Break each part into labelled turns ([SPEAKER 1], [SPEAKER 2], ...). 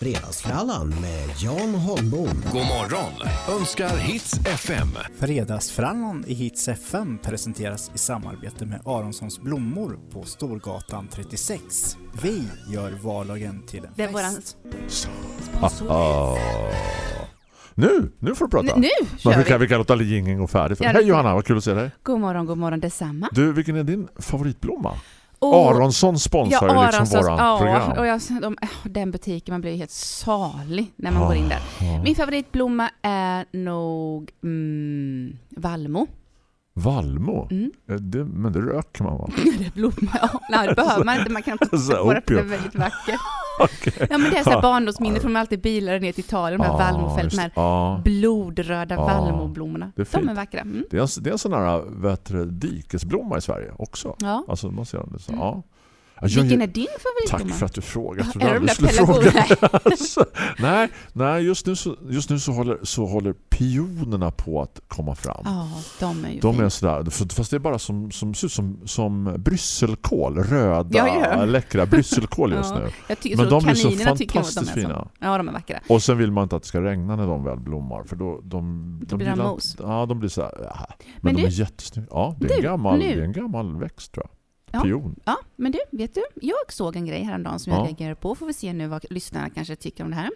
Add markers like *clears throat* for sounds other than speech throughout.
[SPEAKER 1] Fredagsfrallan med Jan Holmbom.
[SPEAKER 2] God morgon önskar Hits FM.
[SPEAKER 3] Fredagsfrallan i Hits FM presenteras i samarbete med Aronssons blommor på Storgatan 36. Vi gör vardagen till en
[SPEAKER 4] Det är
[SPEAKER 3] fest.
[SPEAKER 4] våran
[SPEAKER 5] Ah. Nu, nu får du prata.
[SPEAKER 4] N- Nu kör
[SPEAKER 5] Men vi, kan,
[SPEAKER 4] vi.
[SPEAKER 5] vi kan låta jingeln gå färdigt.
[SPEAKER 4] Ja, det
[SPEAKER 5] Hej Johanna, vad kul att se dig.
[SPEAKER 4] God morgon, god morgon detsamma.
[SPEAKER 5] Du, vilken är din favoritblomma?
[SPEAKER 4] Och-
[SPEAKER 5] Aronsson sponsrar
[SPEAKER 4] Ja,
[SPEAKER 5] liksom
[SPEAKER 4] Aronssons,
[SPEAKER 5] våran
[SPEAKER 4] ja,
[SPEAKER 5] program.
[SPEAKER 4] och jag, de, äh, den butiken, man blir ju helt salig när man går in där. Min favoritblomma är nog mm, vallmo.
[SPEAKER 5] Valmo?
[SPEAKER 4] Mm.
[SPEAKER 5] Eh, Det, men det röker man va? *laughs*
[SPEAKER 4] det är blomma, ja. Nej, det behöver man inte, man kan också *laughs* på det för det är
[SPEAKER 5] opium.
[SPEAKER 4] väldigt vackert.
[SPEAKER 5] Okej.
[SPEAKER 4] Ja men det är så här barndomsminne från alltid bilar ner till Italien, de här
[SPEAKER 5] Ja,
[SPEAKER 4] vallmofält, de här
[SPEAKER 5] ja.
[SPEAKER 4] blodröda
[SPEAKER 5] Ja,
[SPEAKER 4] vallmoblommorna.
[SPEAKER 5] det är
[SPEAKER 4] De är vackra. Mm.
[SPEAKER 5] Det är, en, det är en sån här vet du, dikesblomma i Sverige också.
[SPEAKER 4] Ja.
[SPEAKER 5] Alltså man ser det så.
[SPEAKER 4] Mm.
[SPEAKER 5] Ja. Jag-
[SPEAKER 4] Vilken är din favoritblomma?
[SPEAKER 5] Tack för att du frågar. Jag
[SPEAKER 4] Ja,
[SPEAKER 5] trodde aldrig skulle fråga. *laughs* Alltså, nej, nej just nu, så, just nu så, håller, så håller pionerna på att komma fram.
[SPEAKER 4] Ja, de är ju
[SPEAKER 5] De är sådär, för- fast det är bara som, som som, som brysselkål, röda,
[SPEAKER 4] Ja, ja.
[SPEAKER 5] läckra brysselkål just nu.
[SPEAKER 4] Tycker
[SPEAKER 5] Men de är så
[SPEAKER 4] att de är
[SPEAKER 5] fantastiskt fina.
[SPEAKER 4] Ja, de är vackra.
[SPEAKER 5] Och sen vill man inte att det ska regna när de väl blommar för då de,
[SPEAKER 4] Då blir de mos.
[SPEAKER 5] Ja, de blir så här. ja. Men,
[SPEAKER 4] Men
[SPEAKER 5] de
[SPEAKER 4] du-
[SPEAKER 5] är jättesnygga. Ja, det är, en
[SPEAKER 4] Du,
[SPEAKER 5] gammal, det är en gammal växt tror jag.
[SPEAKER 4] Ja.
[SPEAKER 5] Pion.
[SPEAKER 4] Ja, men du, vet du? Jag såg en grej häromdagen som
[SPEAKER 5] Ja.
[SPEAKER 4] jag reagerade på. Får vi se nu vad lyssnarna kanske tycker om det här.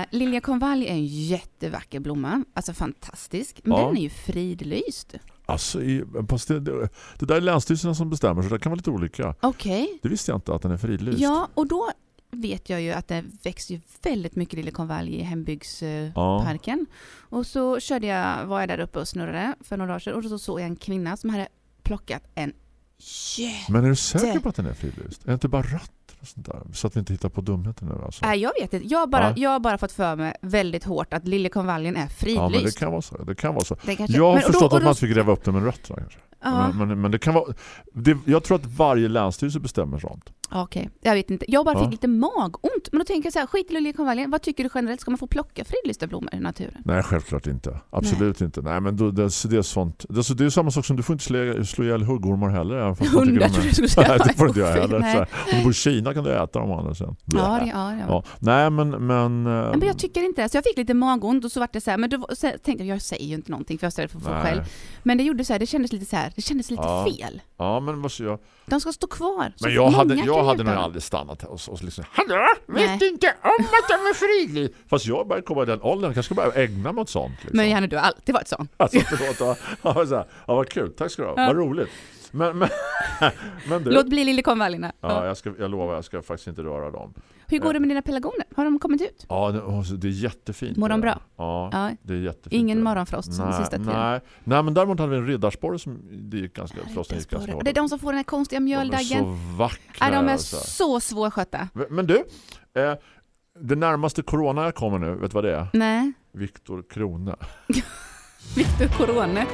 [SPEAKER 4] Eh, liljekonvalj är en jättevacker blomma. Alltså fantastisk. Men
[SPEAKER 5] Ja.
[SPEAKER 4] den är ju fridlyst.
[SPEAKER 5] Alltså, i, det, det, där är länsstyrelserna som bestämmer så det kan vara lite olika.
[SPEAKER 4] Okej.
[SPEAKER 5] Det visste jag inte att den är fridlyst.
[SPEAKER 4] Ja, och då vet jag ju att det växer ju väldigt mycket liljekonvalj i hembygdsparken. Och så körde jag, var jag där uppe och snurrade för några dagar sedan och så såg jag en kvinna som hade plockat en jätte...
[SPEAKER 5] Men är du säker på att den är fridlyst? Är det inte bara rött? Och sånt där? Så att vi inte hittar på dumheter nu alltså.
[SPEAKER 4] Nej, jag vet inte. Jag har bara,
[SPEAKER 5] Ja.
[SPEAKER 4] jag har bara fått för mig väldigt hårt att liljekonvaljen är
[SPEAKER 5] Ja,
[SPEAKER 4] fridlyst.
[SPEAKER 5] men det kan vara så. Det kan vara så.
[SPEAKER 4] Kanske-
[SPEAKER 5] Jag har
[SPEAKER 4] men- och då-
[SPEAKER 5] förstått
[SPEAKER 4] och
[SPEAKER 5] att
[SPEAKER 4] då-
[SPEAKER 5] man fick gräva upp den med rötterna kanske.
[SPEAKER 4] Ja,
[SPEAKER 5] Men, men, men det kan vara... Det, jag tror att varje länsstyrelse bestämmer sånt.
[SPEAKER 4] Okej. Jag vet inte. Jag bara
[SPEAKER 5] Ja.
[SPEAKER 4] fick lite magont. Men då tänker jag så här, skit i liljekonvaljen. Vad tycker du generellt? Ska man få plocka fridlysta blommor i naturen?
[SPEAKER 5] Nej, självklart inte. Absolut inte. Nej, men då, det, det är sånt. Det, är- det är samma sak som du får inte slå, slå ihjäl huggormar heller. är-
[SPEAKER 4] tror jag skulle säga. *laughs*
[SPEAKER 5] Nej, det får inte jag
[SPEAKER 4] Nej.
[SPEAKER 5] heller.
[SPEAKER 4] Nej.
[SPEAKER 5] Om du bor i Kina kan du äta dem andra sen.
[SPEAKER 4] Ja, ja, ja.
[SPEAKER 5] Ja. Nej, men... men,
[SPEAKER 4] Nej, Men jag tycker inte det. Så jag fick lite magont och så var det så här, men då så tänkte jag, jag säger ju inte någonting för jag ställer för att få
[SPEAKER 5] nej.
[SPEAKER 4] själv. Men det gjorde så här, det kändes lite så här, det kändes lite
[SPEAKER 5] Ja.
[SPEAKER 4] fel.
[SPEAKER 5] Ja, men vad så jag...
[SPEAKER 4] De ska stå kvar.
[SPEAKER 5] Men jag hade, jag hade nog aldrig stannat och, och liksom Hallå, vet du inte om att de är fridlyst? Fast jag börjar komma i den åldern, jag kanske ska börja ägna mig åt sånt. Liksom.
[SPEAKER 4] Men Janne, du har alltid varit sån.
[SPEAKER 5] Alltså, förlåt, ja, ja, så här, ja, vad kul, tack ska du ha,
[SPEAKER 4] Ja.
[SPEAKER 5] vad roligt. Men, men, *laughs* men du,
[SPEAKER 4] Låt bli liljekonvaljerna.
[SPEAKER 5] ja,
[SPEAKER 4] Ja.
[SPEAKER 5] jag, ska, jag lovar, jag ska faktiskt inte röra dem.
[SPEAKER 4] Hur går det med dina pelargoner? Har de kommit ut?
[SPEAKER 5] Ja, det, är jättefint.
[SPEAKER 4] Mår de bra?
[SPEAKER 5] Ja,
[SPEAKER 4] Ja.
[SPEAKER 5] det är jättefint.
[SPEAKER 4] Ingen morgonfrost som
[SPEAKER 5] nej,
[SPEAKER 4] sista tiden?
[SPEAKER 5] nej. nej, men däremot hade vi en riddarsporre som det gick ganska, frosten gick ganska hårt.
[SPEAKER 4] det är de som får den här konstiga
[SPEAKER 5] De är
[SPEAKER 4] mjöldaggen.
[SPEAKER 5] så vackra.
[SPEAKER 4] Ja, de är
[SPEAKER 5] alltså.
[SPEAKER 4] så svårskötta.
[SPEAKER 5] Men du, eh, det närmaste corona jag kommer nu, vet du vad det är?
[SPEAKER 4] Nej.
[SPEAKER 5] Viktor Krone. *laughs*
[SPEAKER 4] Viktor Corone.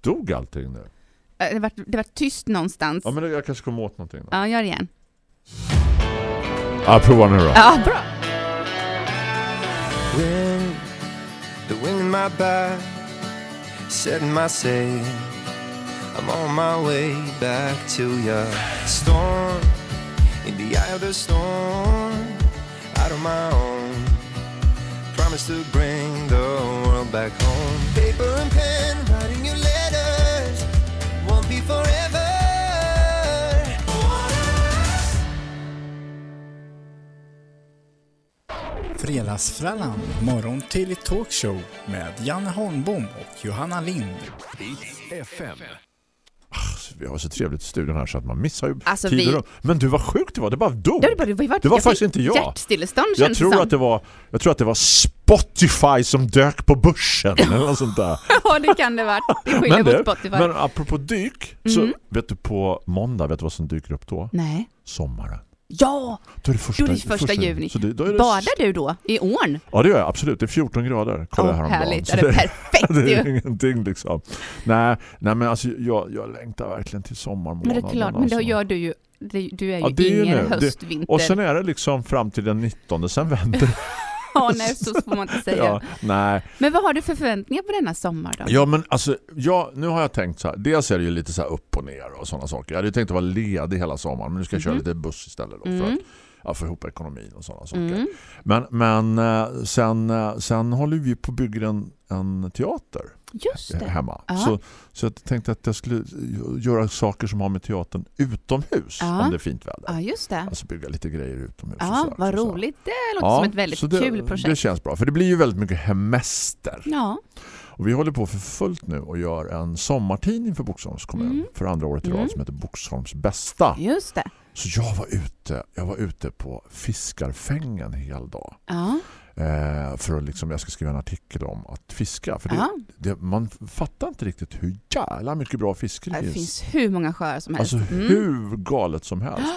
[SPEAKER 5] Dog allting nu?
[SPEAKER 4] Eh, Det var, det var tyst någonstans.
[SPEAKER 5] Ja, men jag kanske kommer åt någonting då.
[SPEAKER 4] Ja, gör det igen.
[SPEAKER 5] Ja, prova nu då.
[SPEAKER 4] Ja, bra.
[SPEAKER 6] Wind, the wind in my back, setting my sail. I'm on my way back to ya. Storm, in the eye of the storm, out of my own. Promise to bring the world back home. Paper and pen,
[SPEAKER 3] Fredagsfrallan, morgon till talkshow med Janne Holmbom och Johanna Lind.
[SPEAKER 2] FM.
[SPEAKER 5] Vi har så trevligt i studion här så att man missar ju
[SPEAKER 4] Alltså,
[SPEAKER 5] tider.
[SPEAKER 4] vi-
[SPEAKER 5] Men du var sjukt det var, det bara dog.
[SPEAKER 4] Det var, det var,
[SPEAKER 5] Det var
[SPEAKER 4] jag
[SPEAKER 5] faktiskt inte jag.
[SPEAKER 4] Hjärtstillestånd
[SPEAKER 5] Jag tror,
[SPEAKER 4] som.
[SPEAKER 5] att det var, jag tror att det var Spotify som dök på börsen eller något sånt där. *laughs*
[SPEAKER 4] Ja, det kan det vara. Det skiljer
[SPEAKER 5] Men,
[SPEAKER 4] Spotify.
[SPEAKER 5] men apropå dyk så
[SPEAKER 4] Mm.
[SPEAKER 5] vet du på måndag vet du vad som dyker upp då?
[SPEAKER 4] Nej.
[SPEAKER 5] Sommaren.
[SPEAKER 4] Ja,
[SPEAKER 5] Då är det första,
[SPEAKER 4] då är det första juni.
[SPEAKER 5] Så det, då är det,
[SPEAKER 4] Badar du då i ån?
[SPEAKER 5] Ja det gör jag absolut, det är 14 grader. Kolla oh,
[SPEAKER 4] härligt. Ja, det är *laughs* perfekt
[SPEAKER 5] det är
[SPEAKER 4] ju.
[SPEAKER 5] ingenting liksom. Nej, nej men alltså jag, jag längtar verkligen till sommarmånaden.
[SPEAKER 4] Men det är klart, men
[SPEAKER 5] alltså.
[SPEAKER 4] då gör du ju du är ju
[SPEAKER 5] Ja, är ju
[SPEAKER 4] ingen.
[SPEAKER 5] Det-
[SPEAKER 4] höst, vinter.
[SPEAKER 5] Och sen är det liksom fram till den 19, sen vänder. *laughs*
[SPEAKER 4] Ja, nej, så får man inte säga.
[SPEAKER 5] ja, nej.
[SPEAKER 4] Men vad har du för förväntningar på denna sommar då?
[SPEAKER 5] Ja men alltså, ja, nu har jag tänkt så här. Dels är det ju lite så upp och ner och sådana saker. Jag hade ju tänkt att vara ledig hela sommaren men nu ska jag köra
[SPEAKER 4] Mhm.
[SPEAKER 5] lite buss istället. Då, för
[SPEAKER 4] Mm.
[SPEAKER 5] att, ja, få ihop ekonomin och sådana saker.
[SPEAKER 4] Mm.
[SPEAKER 5] Men, men eh, sen, eh, sen håller vi på att bygga en, en teater. Hemma.
[SPEAKER 4] Ja.
[SPEAKER 5] Så, så jag tänkte att jag skulle göra saker som har med teatern utomhus
[SPEAKER 4] Ja.
[SPEAKER 5] om det är fint väder.
[SPEAKER 4] Ja, just det.
[SPEAKER 5] Alltså bygga lite grejer utomhus.
[SPEAKER 4] Ja,
[SPEAKER 5] så
[SPEAKER 4] vad
[SPEAKER 5] så
[SPEAKER 4] roligt. Det låter som ett väldigt
[SPEAKER 5] det,
[SPEAKER 4] kul projekt.
[SPEAKER 5] Det känns bra, för det blir ju väldigt mycket hemester.
[SPEAKER 4] Ja,
[SPEAKER 5] Och vi håller på för fullt nu och gör en sommartidning för Boxholms kommun
[SPEAKER 4] Mm.
[SPEAKER 5] för andra året i rad
[SPEAKER 4] Mm.
[SPEAKER 5] som heter Boxholms bästa.
[SPEAKER 4] just det.
[SPEAKER 5] Så jag var ute, jag var ute på fiskarfängen en hel dag.
[SPEAKER 4] Ja,
[SPEAKER 5] Eh, för att liksom, jag ska skriva en artikel om att fiska. För det, det, man fattar inte riktigt hur jävla mycket bra fiske det,
[SPEAKER 4] Det
[SPEAKER 5] finns.
[SPEAKER 4] finns hur många sjöar som helst.
[SPEAKER 5] Alltså
[SPEAKER 4] Mm.
[SPEAKER 5] hur galet som helst.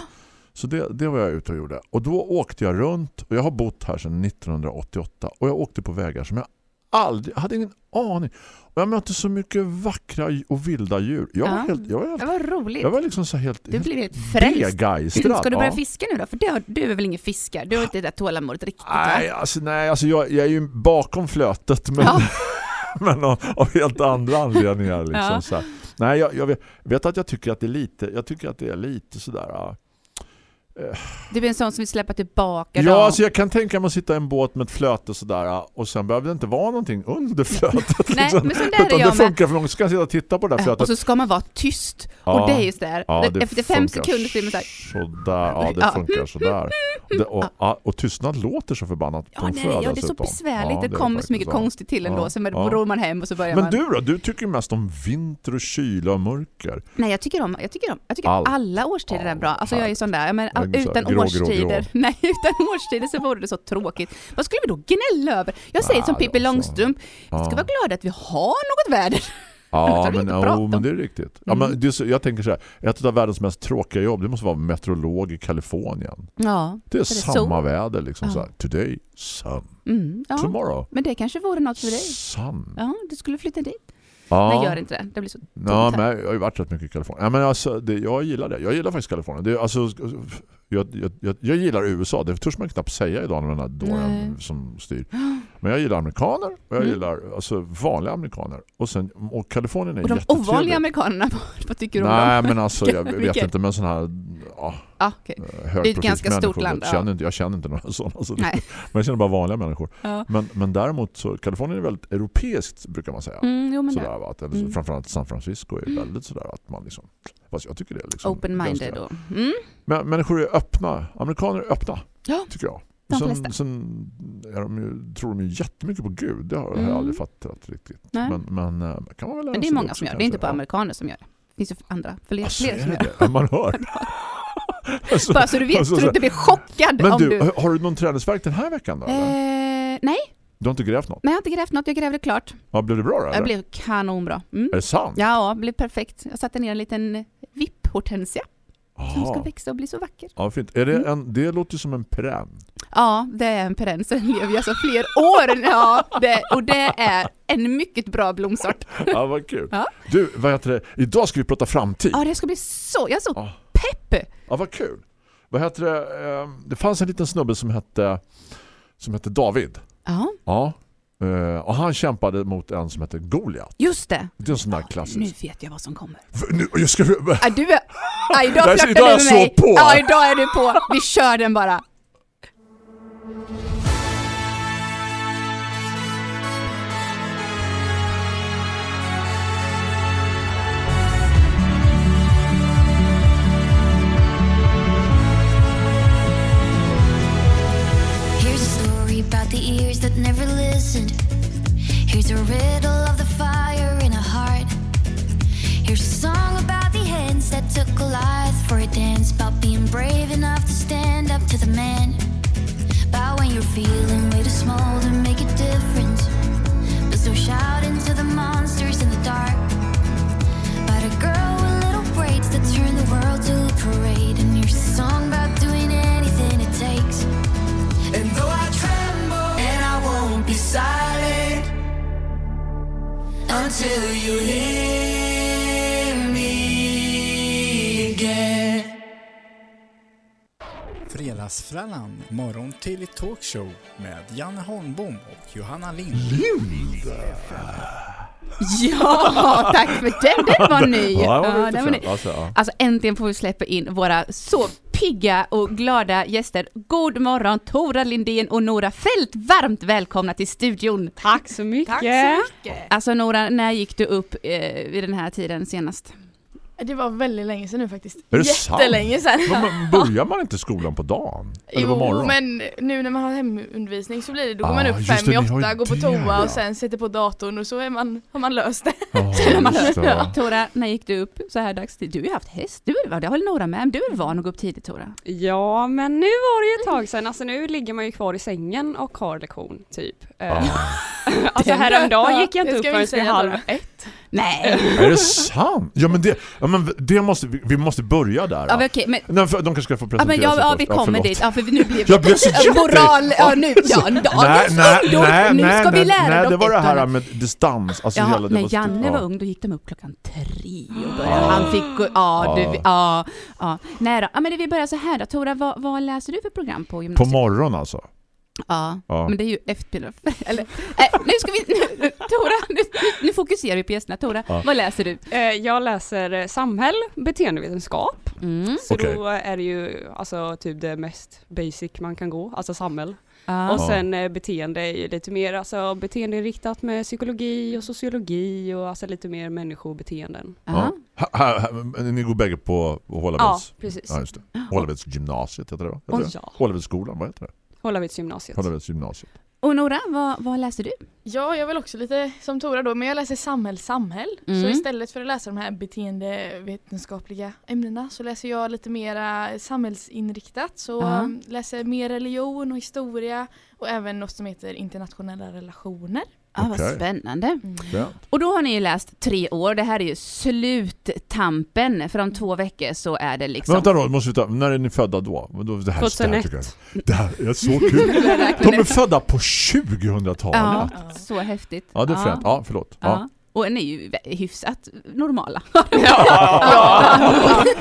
[SPEAKER 5] Så det, det var jag ute och gjorde. Och då åkte jag runt och jag har bott här sedan 1988 och jag åkte på vägar som jag aldrig, jag hade ingen aning. Och jag mötte så mycket vackra och vilda djur. Jag var
[SPEAKER 4] Ja.
[SPEAKER 5] helt, jag var helt,
[SPEAKER 4] Det var roligt.
[SPEAKER 5] jag var liksom så helt,
[SPEAKER 4] Du blir helt frälst. Ska du börja
[SPEAKER 5] Ja.
[SPEAKER 4] fiska nu då? För har, du är väl ingen fiskare? Du har inte det där tålamodet riktigt va?
[SPEAKER 5] Nej, alltså, nej, alltså jag, jag är ju bakom flötet men,
[SPEAKER 4] Ja. *laughs*
[SPEAKER 5] men av, av helt andra anledningar. Liksom,
[SPEAKER 4] Ja.
[SPEAKER 5] Nej, jag, jag vet, vet att jag tycker att det är lite, jag tycker att det är lite sådär...
[SPEAKER 4] Du är en sån som vill släppa tillbaka
[SPEAKER 5] Ja,
[SPEAKER 4] dem.
[SPEAKER 5] alltså jag kan tänka mig att sitta i en båt med ett flöte sådär ja, och sen behöver det inte vara någonting under flötet.
[SPEAKER 4] Nej,
[SPEAKER 5] liksom.
[SPEAKER 4] men sån där är
[SPEAKER 5] Utan
[SPEAKER 4] jag
[SPEAKER 5] det
[SPEAKER 4] med.
[SPEAKER 5] funkar för någon som ska sitta och titta på det där flötet.
[SPEAKER 4] och så ska man vara tyst.
[SPEAKER 5] Ja.
[SPEAKER 4] Och det är just där.
[SPEAKER 5] Ja, det
[SPEAKER 4] Efter fem sekunder så är man såhär,
[SPEAKER 5] Sådär, ja det
[SPEAKER 4] Ja.
[SPEAKER 5] funkar sådär. Det, och, ja, och tystnad låter så förbannat på
[SPEAKER 4] ja,
[SPEAKER 5] en
[SPEAKER 4] nej,
[SPEAKER 5] sjö
[SPEAKER 4] ja, det är så besvärligt.
[SPEAKER 5] Ja,
[SPEAKER 4] det,
[SPEAKER 5] är
[SPEAKER 4] kommer så mycket konstigt till ändå. Sen ror man hem och så börjar
[SPEAKER 5] Men
[SPEAKER 4] man...
[SPEAKER 5] du då? Du tycker mest om vinter och kyla och mörker.
[SPEAKER 4] Nej, jag tycker om, jag tycker om, jag tycker alla årstider är bra. Alltså jag är sån där, jag men,
[SPEAKER 5] Ja, så här,
[SPEAKER 4] utan
[SPEAKER 5] grå, grå,
[SPEAKER 4] årstider,
[SPEAKER 5] grå.
[SPEAKER 4] nej utan årstider så vore det så tråkigt. Vad skulle vi då gnälla över? Jag säger
[SPEAKER 5] Nej,
[SPEAKER 4] som Pippi. Långstrump, vi ska
[SPEAKER 5] Ja.
[SPEAKER 4] vara glada att vi har något väder.
[SPEAKER 5] Ja, *laughs* men,
[SPEAKER 4] om.
[SPEAKER 5] men det är riktigt. Ja,
[SPEAKER 4] Mm.
[SPEAKER 5] men det är så, jag tänker så här, ett av världens mest tråkiga jobb, det måste vara meteorolog i Kalifornien.
[SPEAKER 4] Ja,
[SPEAKER 5] Det är
[SPEAKER 4] det
[SPEAKER 5] samma
[SPEAKER 4] sol?
[SPEAKER 5] väder liksom
[SPEAKER 4] Ja.
[SPEAKER 5] så här, today sun,
[SPEAKER 4] mm, ja.
[SPEAKER 5] tomorrow
[SPEAKER 4] Men det kanske vore något för dig.
[SPEAKER 5] sun.
[SPEAKER 4] Ja, du skulle flytta dit.
[SPEAKER 5] Ja.
[SPEAKER 4] Nej, gör inte det. Det blir så
[SPEAKER 5] Ja, men jag har ju varit rätt mycket i Kalifornien. Ja, men alltså, det, jag gillar det. Jag gillar faktiskt Kalifornien. Det, alltså, jag, jag, jag, jag gillar USA. Det törs man knappt säga idag med den här dåren som styr. *gasps* Men jag gillar amerikaner och jag
[SPEAKER 4] Mm.
[SPEAKER 5] gillar alltså, vanliga amerikaner. Och, sen, och Kalifornien är
[SPEAKER 4] Och de
[SPEAKER 5] jättetrevligt.
[SPEAKER 4] ovanliga amerikanerna, *laughs* vad tycker du om
[SPEAKER 5] Nej,
[SPEAKER 4] dem?
[SPEAKER 5] men alltså jag *laughs* vet inte men sån här ja,
[SPEAKER 4] Ja, okej.
[SPEAKER 5] högprofilsmänniskor.
[SPEAKER 4] ganska stort land,
[SPEAKER 5] Jag känner, inte, jag känner inte några *laughs* sådana. Så det,
[SPEAKER 4] Nej.
[SPEAKER 5] men jag känner bara vanliga människor.
[SPEAKER 4] Ja.
[SPEAKER 5] Men, men däremot så Kalifornien är väldigt europeiskt brukar man säga.
[SPEAKER 4] Mm, jo, men det.
[SPEAKER 5] sådär, va? Att, eller,
[SPEAKER 4] Mm.
[SPEAKER 5] Framförallt San Francisco är väldigt sådär att man liksom fast jag tycker det är liksom
[SPEAKER 4] Open-minded då. Mm.
[SPEAKER 5] Men människor är öppna. Amerikaner är öppna.
[SPEAKER 4] Ja,
[SPEAKER 5] tycker jag.
[SPEAKER 4] De
[SPEAKER 5] sen,
[SPEAKER 4] flesta.
[SPEAKER 5] sen de ju, tror de ju jättemycket på Gud. Det har jag
[SPEAKER 4] Mm.
[SPEAKER 5] aldrig fattat riktigt.
[SPEAKER 4] Nej.
[SPEAKER 5] Men, men eh, kan man väl
[SPEAKER 4] Men det är många
[SPEAKER 5] också
[SPEAKER 4] som gör det. Det är inte bara amerikaner som gör det. Det finns ju andra, fler,
[SPEAKER 5] Alltså,
[SPEAKER 4] fler som gör det.
[SPEAKER 5] det? Man hör. *laughs* Alltså,
[SPEAKER 4] Bara så du vet,
[SPEAKER 5] alltså,
[SPEAKER 4] så du inte blir chockad
[SPEAKER 5] Men
[SPEAKER 4] om
[SPEAKER 5] du,
[SPEAKER 4] du...
[SPEAKER 5] har- du någon träningsverk den här veckan då?
[SPEAKER 4] Eh, nej,
[SPEAKER 5] Du har inte grävt något?
[SPEAKER 4] men jag har inte grävt något. Jag grävde klart.
[SPEAKER 5] Ja, blev det bra då? Eller?
[SPEAKER 4] Jag blev kanonbra. Mm.
[SPEAKER 5] Är det sant?
[SPEAKER 4] Ja, det blev perfekt. Jag satte ner en liten vipphortensia som ska växa och bli så vacker.
[SPEAKER 5] Ja, fint. Är det,
[SPEAKER 4] Mm.
[SPEAKER 5] en, det låter som en perenn.
[SPEAKER 4] Ja, det är en perenn, så den lever ju alltså fler år. Ja, det, och det är en mycket bra blomsort. *laughs*
[SPEAKER 5] Ja, vad kul.
[SPEAKER 4] Ja.
[SPEAKER 5] Du, vad heter det? Idag ska vi prata framtid.
[SPEAKER 4] Ja, det ska bli så... Jag är så
[SPEAKER 5] Ja.
[SPEAKER 4] pepp!
[SPEAKER 5] Ja, vad kul. Vad heter det? Eh, Det fanns en liten snubbe som hette, som hette David.
[SPEAKER 4] Ja,
[SPEAKER 5] Ja. Eh, Och han kämpade mot en som hette Goliat.
[SPEAKER 4] just det.
[SPEAKER 5] Det är en sån där
[SPEAKER 4] Nu
[SPEAKER 5] klassisk.
[SPEAKER 4] vet jag vad som kommer.
[SPEAKER 5] Nu, jag ska,
[SPEAKER 4] Ja, du är... Ja, idag
[SPEAKER 5] Nej, så
[SPEAKER 4] flörtar du med mig.
[SPEAKER 5] så på.
[SPEAKER 4] Ja, idag är du på. Vi kör den bara.
[SPEAKER 7] Here's a story about the ears that never listened. Here's a riddle of the fire in a heart. Here's a song about the that took Goliath for a dance. About being brave enough to stand up to the man. About when you're feeling way too small to make a difference. But still shouting to the monsters in the dark. About a girl with little braids that turned the world to a parade. And a song about doing anything it takes. And though I tremble and I won't be silent until you hear
[SPEAKER 3] Fredagsfrallan, morgon till talkshow med Janne Holmbom och Johanna Lind.
[SPEAKER 4] Ja, tack för den. Den var ny.
[SPEAKER 5] Ja, det var
[SPEAKER 4] Ja, den var ny.
[SPEAKER 5] Alltså, ja.
[SPEAKER 4] Alltså äntligen får vi släppa in våra så pigga och glada gäster. God morgon Tora Lindén och Nora Fält. Varmt välkomna till studion.
[SPEAKER 8] Tack så mycket.
[SPEAKER 9] Tack så mycket.
[SPEAKER 4] Alltså Nora, när gick du upp eh, vid den här tiden senast?
[SPEAKER 9] Det var väldigt länge sedan nu faktiskt.
[SPEAKER 5] Är det sant?
[SPEAKER 9] Jättelänge sedan.
[SPEAKER 5] Men, *laughs* Börjar man inte skolan på dagen? Eller på
[SPEAKER 9] Jo,
[SPEAKER 5] morgonen?
[SPEAKER 9] men nu när man har hemundervisning så blir det, då går
[SPEAKER 5] Ah,
[SPEAKER 9] man upp fem
[SPEAKER 5] det,
[SPEAKER 9] i åtta, går på
[SPEAKER 5] det,
[SPEAKER 9] toa
[SPEAKER 5] ja.
[SPEAKER 9] och sen sätter på datorn och så är man, har man löst det.
[SPEAKER 5] Ja, *laughs* just det.
[SPEAKER 4] Tora, när gick du upp så här dags? Du har ju haft häst, du är, det har väl Nora med? Du är van att gå upp tidigt Tora?
[SPEAKER 8] Ja, men nu var det ju ett tag sedan. Alltså nu ligger man ju kvar i sängen och har lektion, typ. Eh, *laughs* alltså häromdagen gick jag inte
[SPEAKER 9] Det
[SPEAKER 8] upp förrän vid halv
[SPEAKER 9] Dora.
[SPEAKER 4] Nej.
[SPEAKER 5] Är det sant? Ja men det, ja, men det måste, vi, måste börja där.
[SPEAKER 4] Ja, men okej, men,
[SPEAKER 5] Nej, för, de kanske ska få
[SPEAKER 4] ja,
[SPEAKER 5] presentera
[SPEAKER 4] men ja,
[SPEAKER 5] sig
[SPEAKER 4] ja, vi kommer dit. Ja, för nu blir
[SPEAKER 5] Jag blev så jätte...
[SPEAKER 4] Moral, ja nu, ja,
[SPEAKER 5] Nej,
[SPEAKER 4] dagens
[SPEAKER 5] nej,
[SPEAKER 4] ungdom,
[SPEAKER 5] nej,
[SPEAKER 4] nu ska
[SPEAKER 5] nej,
[SPEAKER 4] vi lära
[SPEAKER 5] nej, det var det här med distans. Alltså,
[SPEAKER 4] Ja,
[SPEAKER 5] hela, det
[SPEAKER 4] när
[SPEAKER 5] var,
[SPEAKER 4] Janne
[SPEAKER 5] ja.
[SPEAKER 4] var ung då gick de upp klockan tre och började. Han fick gå, ja, du,
[SPEAKER 5] Ja.
[SPEAKER 4] ja, ja. Nej då. Ja, men vi börjar så här då. Tora, vad, vad läser du för program på
[SPEAKER 5] På
[SPEAKER 4] gymnasiet?
[SPEAKER 5] morgon alltså?
[SPEAKER 4] Ja,
[SPEAKER 5] Ja.
[SPEAKER 4] men det är ju eftermiddag. *laughs* Eller, äh, nu ska vi, nu, Tora, nu, nu, fokuserar vi på gästerna. Tora,
[SPEAKER 5] Ja.
[SPEAKER 4] vad läser du?
[SPEAKER 8] Eh, jag läser eh, samhäll, beteendevetenskap.
[SPEAKER 4] Mm.
[SPEAKER 8] Så
[SPEAKER 5] Okej.
[SPEAKER 8] då är det ju alltså typ det mest basic man kan gå, alltså samhäll.
[SPEAKER 4] Ja.
[SPEAKER 8] Och sen eh, beteende är ju lite mer alltså beteendeinriktat med psykologi och sociologi och alltså lite mer människobeteenden.
[SPEAKER 4] Ja.
[SPEAKER 5] Ha, ha, ha, ni går bägge på
[SPEAKER 8] Ja,
[SPEAKER 5] Hålaveds?
[SPEAKER 8] precis.
[SPEAKER 5] Ja, just det. *gasps* Hålaveds gymnasiet heter det va? Heter det?
[SPEAKER 8] ja.
[SPEAKER 5] Hålavedsskolan, vad heter det?
[SPEAKER 8] Hållavidsgymnasiet.
[SPEAKER 5] Hålaveds gymnasiet.
[SPEAKER 4] Och Nora, vad, vad läser du?
[SPEAKER 9] Ja, jag vill också lite som Tora då, men jag läser samhäll, samhäll.
[SPEAKER 4] Mm.
[SPEAKER 9] Så istället för att läsa de här beteendevetenskapliga ämnena så läser jag lite mera samhällsinriktat. Så um, läser mer religion och historia och även något som heter internationella relationer.
[SPEAKER 4] Ja, vad spännande.
[SPEAKER 9] Mm.
[SPEAKER 5] Ja.
[SPEAKER 4] Och då har ni ju läst tre år. Det här är ju sluttampen. För om två veckor så är det liksom...
[SPEAKER 5] Vänta då, måste vi ta, när är ni födda då? Då det här, det här
[SPEAKER 8] 2001.
[SPEAKER 5] tycker jag, det här är så kul. *laughs* De är födda på 2000-talet.
[SPEAKER 4] Ja,
[SPEAKER 5] Ja,
[SPEAKER 4] så häftigt.
[SPEAKER 5] det är fränt. Ja, förlåt. Ja.
[SPEAKER 4] Ja. Och ni är ju hyfsat normala. *laughs*
[SPEAKER 5] Ja.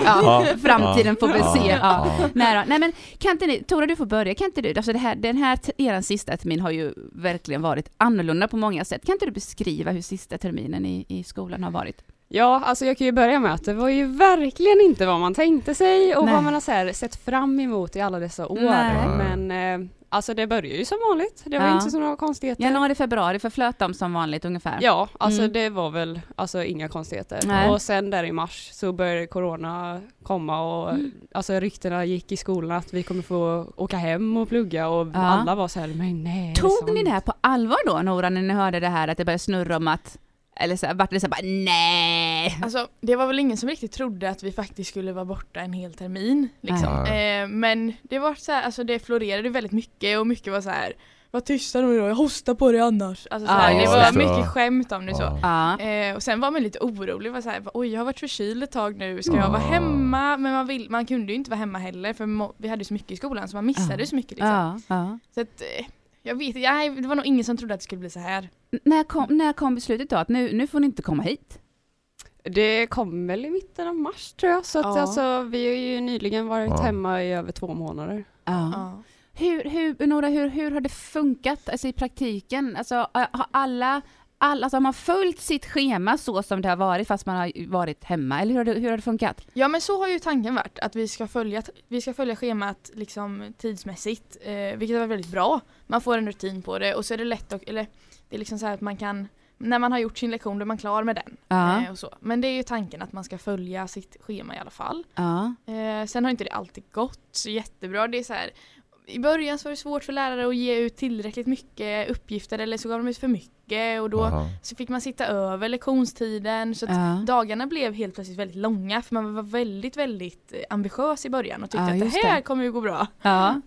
[SPEAKER 4] ja. Framtiden får väl se. Ja.
[SPEAKER 5] Ja.
[SPEAKER 4] Nej. Nej men kan inte ni, Tora du får börja, kan inte du, alltså det här, den här, eran sista termin har ju verkligen varit annorlunda på många sätt. Kan inte du beskriva hur sista terminen i, i skolan har varit?
[SPEAKER 8] Ja, alltså jag kan ju börja med att det var ju verkligen inte vad man tänkte sig och
[SPEAKER 4] Nej.
[SPEAKER 8] vad man har så här, sett fram emot i alla dessa år.
[SPEAKER 4] Nej.
[SPEAKER 8] Men eh, alltså det börjar ju som vanligt. Det var
[SPEAKER 4] Ja.
[SPEAKER 8] inte så några konstigheter.
[SPEAKER 4] Januari, februari förflöt de som vanligt ungefär.
[SPEAKER 8] Ja, alltså
[SPEAKER 4] Mm.
[SPEAKER 8] det var väl alltså inga konstigheter.
[SPEAKER 4] Nej.
[SPEAKER 8] Och sen där i mars så började corona komma och
[SPEAKER 4] Mm.
[SPEAKER 8] alltså ryktena gick i skolan att vi kommer få åka hem och plugga och
[SPEAKER 4] Ja.
[SPEAKER 8] alla var så här, men nej.
[SPEAKER 4] Tog
[SPEAKER 8] sant?"
[SPEAKER 4] ni det här på allvar då Nora, när ni hörde det här att det började snurra om att, eller så här, vart det så bara nej?
[SPEAKER 9] Alltså det var väl ingen som riktigt trodde att vi faktiskt skulle vara borta en hel termin. Liksom.
[SPEAKER 5] Nej.
[SPEAKER 9] Eh, men det var så här, alltså det florerade väldigt mycket och mycket var så här. Var tysta nu då, jag hostar på dig annars. Alltså, så
[SPEAKER 4] Ja,
[SPEAKER 9] här, det var
[SPEAKER 5] det.
[SPEAKER 9] mycket skämt om det så.
[SPEAKER 5] Ja.
[SPEAKER 4] Ja.
[SPEAKER 9] Eh, och sen var man lite orolig, var så här, oj jag har varit förkyld ett tag nu, ska jag vara hemma? Men man, vill, man kunde ju inte vara hemma heller för vi hade så mycket i skolan så man missade
[SPEAKER 4] Ja.
[SPEAKER 9] så mycket. Liksom.
[SPEAKER 4] Ja, ja.
[SPEAKER 9] Så att, eh, jag vet inte, nej, det var nog ingen som trodde att det skulle bli så här.
[SPEAKER 4] N- När kom, när kom beslutet då att nu, nu får ni inte komma hit?
[SPEAKER 8] Det kom väl i mitten av mars tror jag. Så att
[SPEAKER 9] Ja.
[SPEAKER 8] alltså, vi har ju nyligen varit
[SPEAKER 5] Ja.
[SPEAKER 8] hemma i över två månader.
[SPEAKER 4] Ja.
[SPEAKER 9] Ja.
[SPEAKER 4] Hur, hur, Nora, hur, hur har det funkat alltså i praktiken? Alltså, har alla, alla alltså, har man följt sitt schema så som det har varit fast man har varit hemma? Eller hur har det, hur har det funkat?
[SPEAKER 9] Ja men så har ju tanken varit att vi ska följa, vi ska följa schemat liksom tidsmässigt, eh, vilket var väldigt bra. Man får en rutin på det och så är det lätt och, eller det är liksom så här att man kan, när man har gjort sin lektion då är man klar med den.
[SPEAKER 4] Ja.
[SPEAKER 9] Eh, och så. Men det är ju tanken att man ska följa sitt schema i alla fall.
[SPEAKER 4] Ja.
[SPEAKER 9] Eh, sen har inte det alltid gått så jättebra. Det är så här, I början så var det svårt för lärare att ge ut tillräckligt mycket uppgifter eller så gav de ut för mycket och då
[SPEAKER 5] Aha.
[SPEAKER 9] så fick man sitta över lektionstiden. Så att
[SPEAKER 4] Ja.
[SPEAKER 9] dagarna blev helt plötsligt väldigt långa för man var väldigt, väldigt eh, ambitiös i början och tyckte
[SPEAKER 4] Ja,
[SPEAKER 9] att det här
[SPEAKER 4] det.
[SPEAKER 9] kommer ju gå bra.
[SPEAKER 4] ja.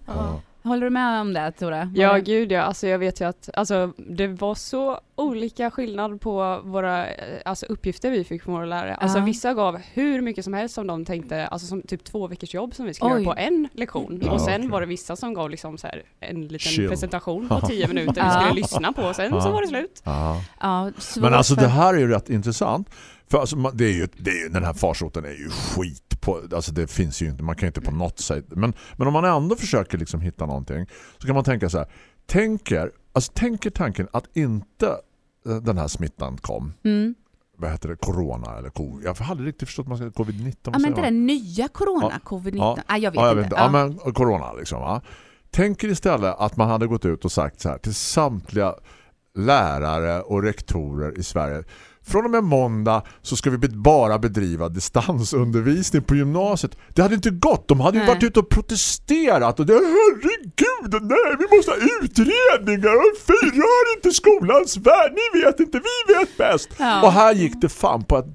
[SPEAKER 5] Ja.
[SPEAKER 4] Håller du med om det Tora?
[SPEAKER 8] Ja
[SPEAKER 4] Var det-
[SPEAKER 8] gud ja, alltså jag vet ju att alltså, det var så olika skillnad på våra eh, alltså, uppgifter vi fick från våra lärare. Alltså
[SPEAKER 4] Ja.
[SPEAKER 8] vissa gav hur mycket som helst som de tänkte, alltså som typ två veckors jobb som vi skulle
[SPEAKER 4] Oj.
[SPEAKER 8] göra på en lektion.
[SPEAKER 5] Ja,
[SPEAKER 8] och sen var det vissa som gav liksom så här en liten
[SPEAKER 5] Chill.
[SPEAKER 8] presentation på tio minuter vi
[SPEAKER 4] Ja.
[SPEAKER 8] skulle lyssna på och sen
[SPEAKER 5] Ja.
[SPEAKER 8] så var det slut.
[SPEAKER 5] Ja.
[SPEAKER 4] Ja, svårt
[SPEAKER 5] Men alltså
[SPEAKER 4] för-
[SPEAKER 5] det här är ju rätt intressant. För alltså, det är ju, det är ju, den här farsoten är ju skit på, alltså det finns ju inte, man kan inte på något sätt. Men, men om man ändå försöker liksom hitta någonting så kan man tänka så här. Tänker, alltså tänker tanken att inte eh, den här smittan kom.
[SPEAKER 4] Mm.
[SPEAKER 5] vad heter det, corona eller covid. Jag aldrig riktigt förstått man ska covid-19.
[SPEAKER 4] Ja, men det där nya corona,
[SPEAKER 5] Ja.
[SPEAKER 4] covid-19.
[SPEAKER 5] Ja.
[SPEAKER 4] Ah, jag vet
[SPEAKER 5] ja, jag vet inte. Ja. men corona liksom. Va? Tänk er istället att man hade gått ut och sagt så här till samtliga lärare och rektorer i Sverige. Från och med måndag så ska vi bara bedriva distansundervisning på gymnasiet. Det hade inte gått. De hade ju varit ute och protesterat. Och det, herregud, nej, vi måste ha utredningar. Fy, rör inte skolans värld. Ni vet inte, vi vet bäst.
[SPEAKER 4] Ja.
[SPEAKER 5] Och här gick det fan på ett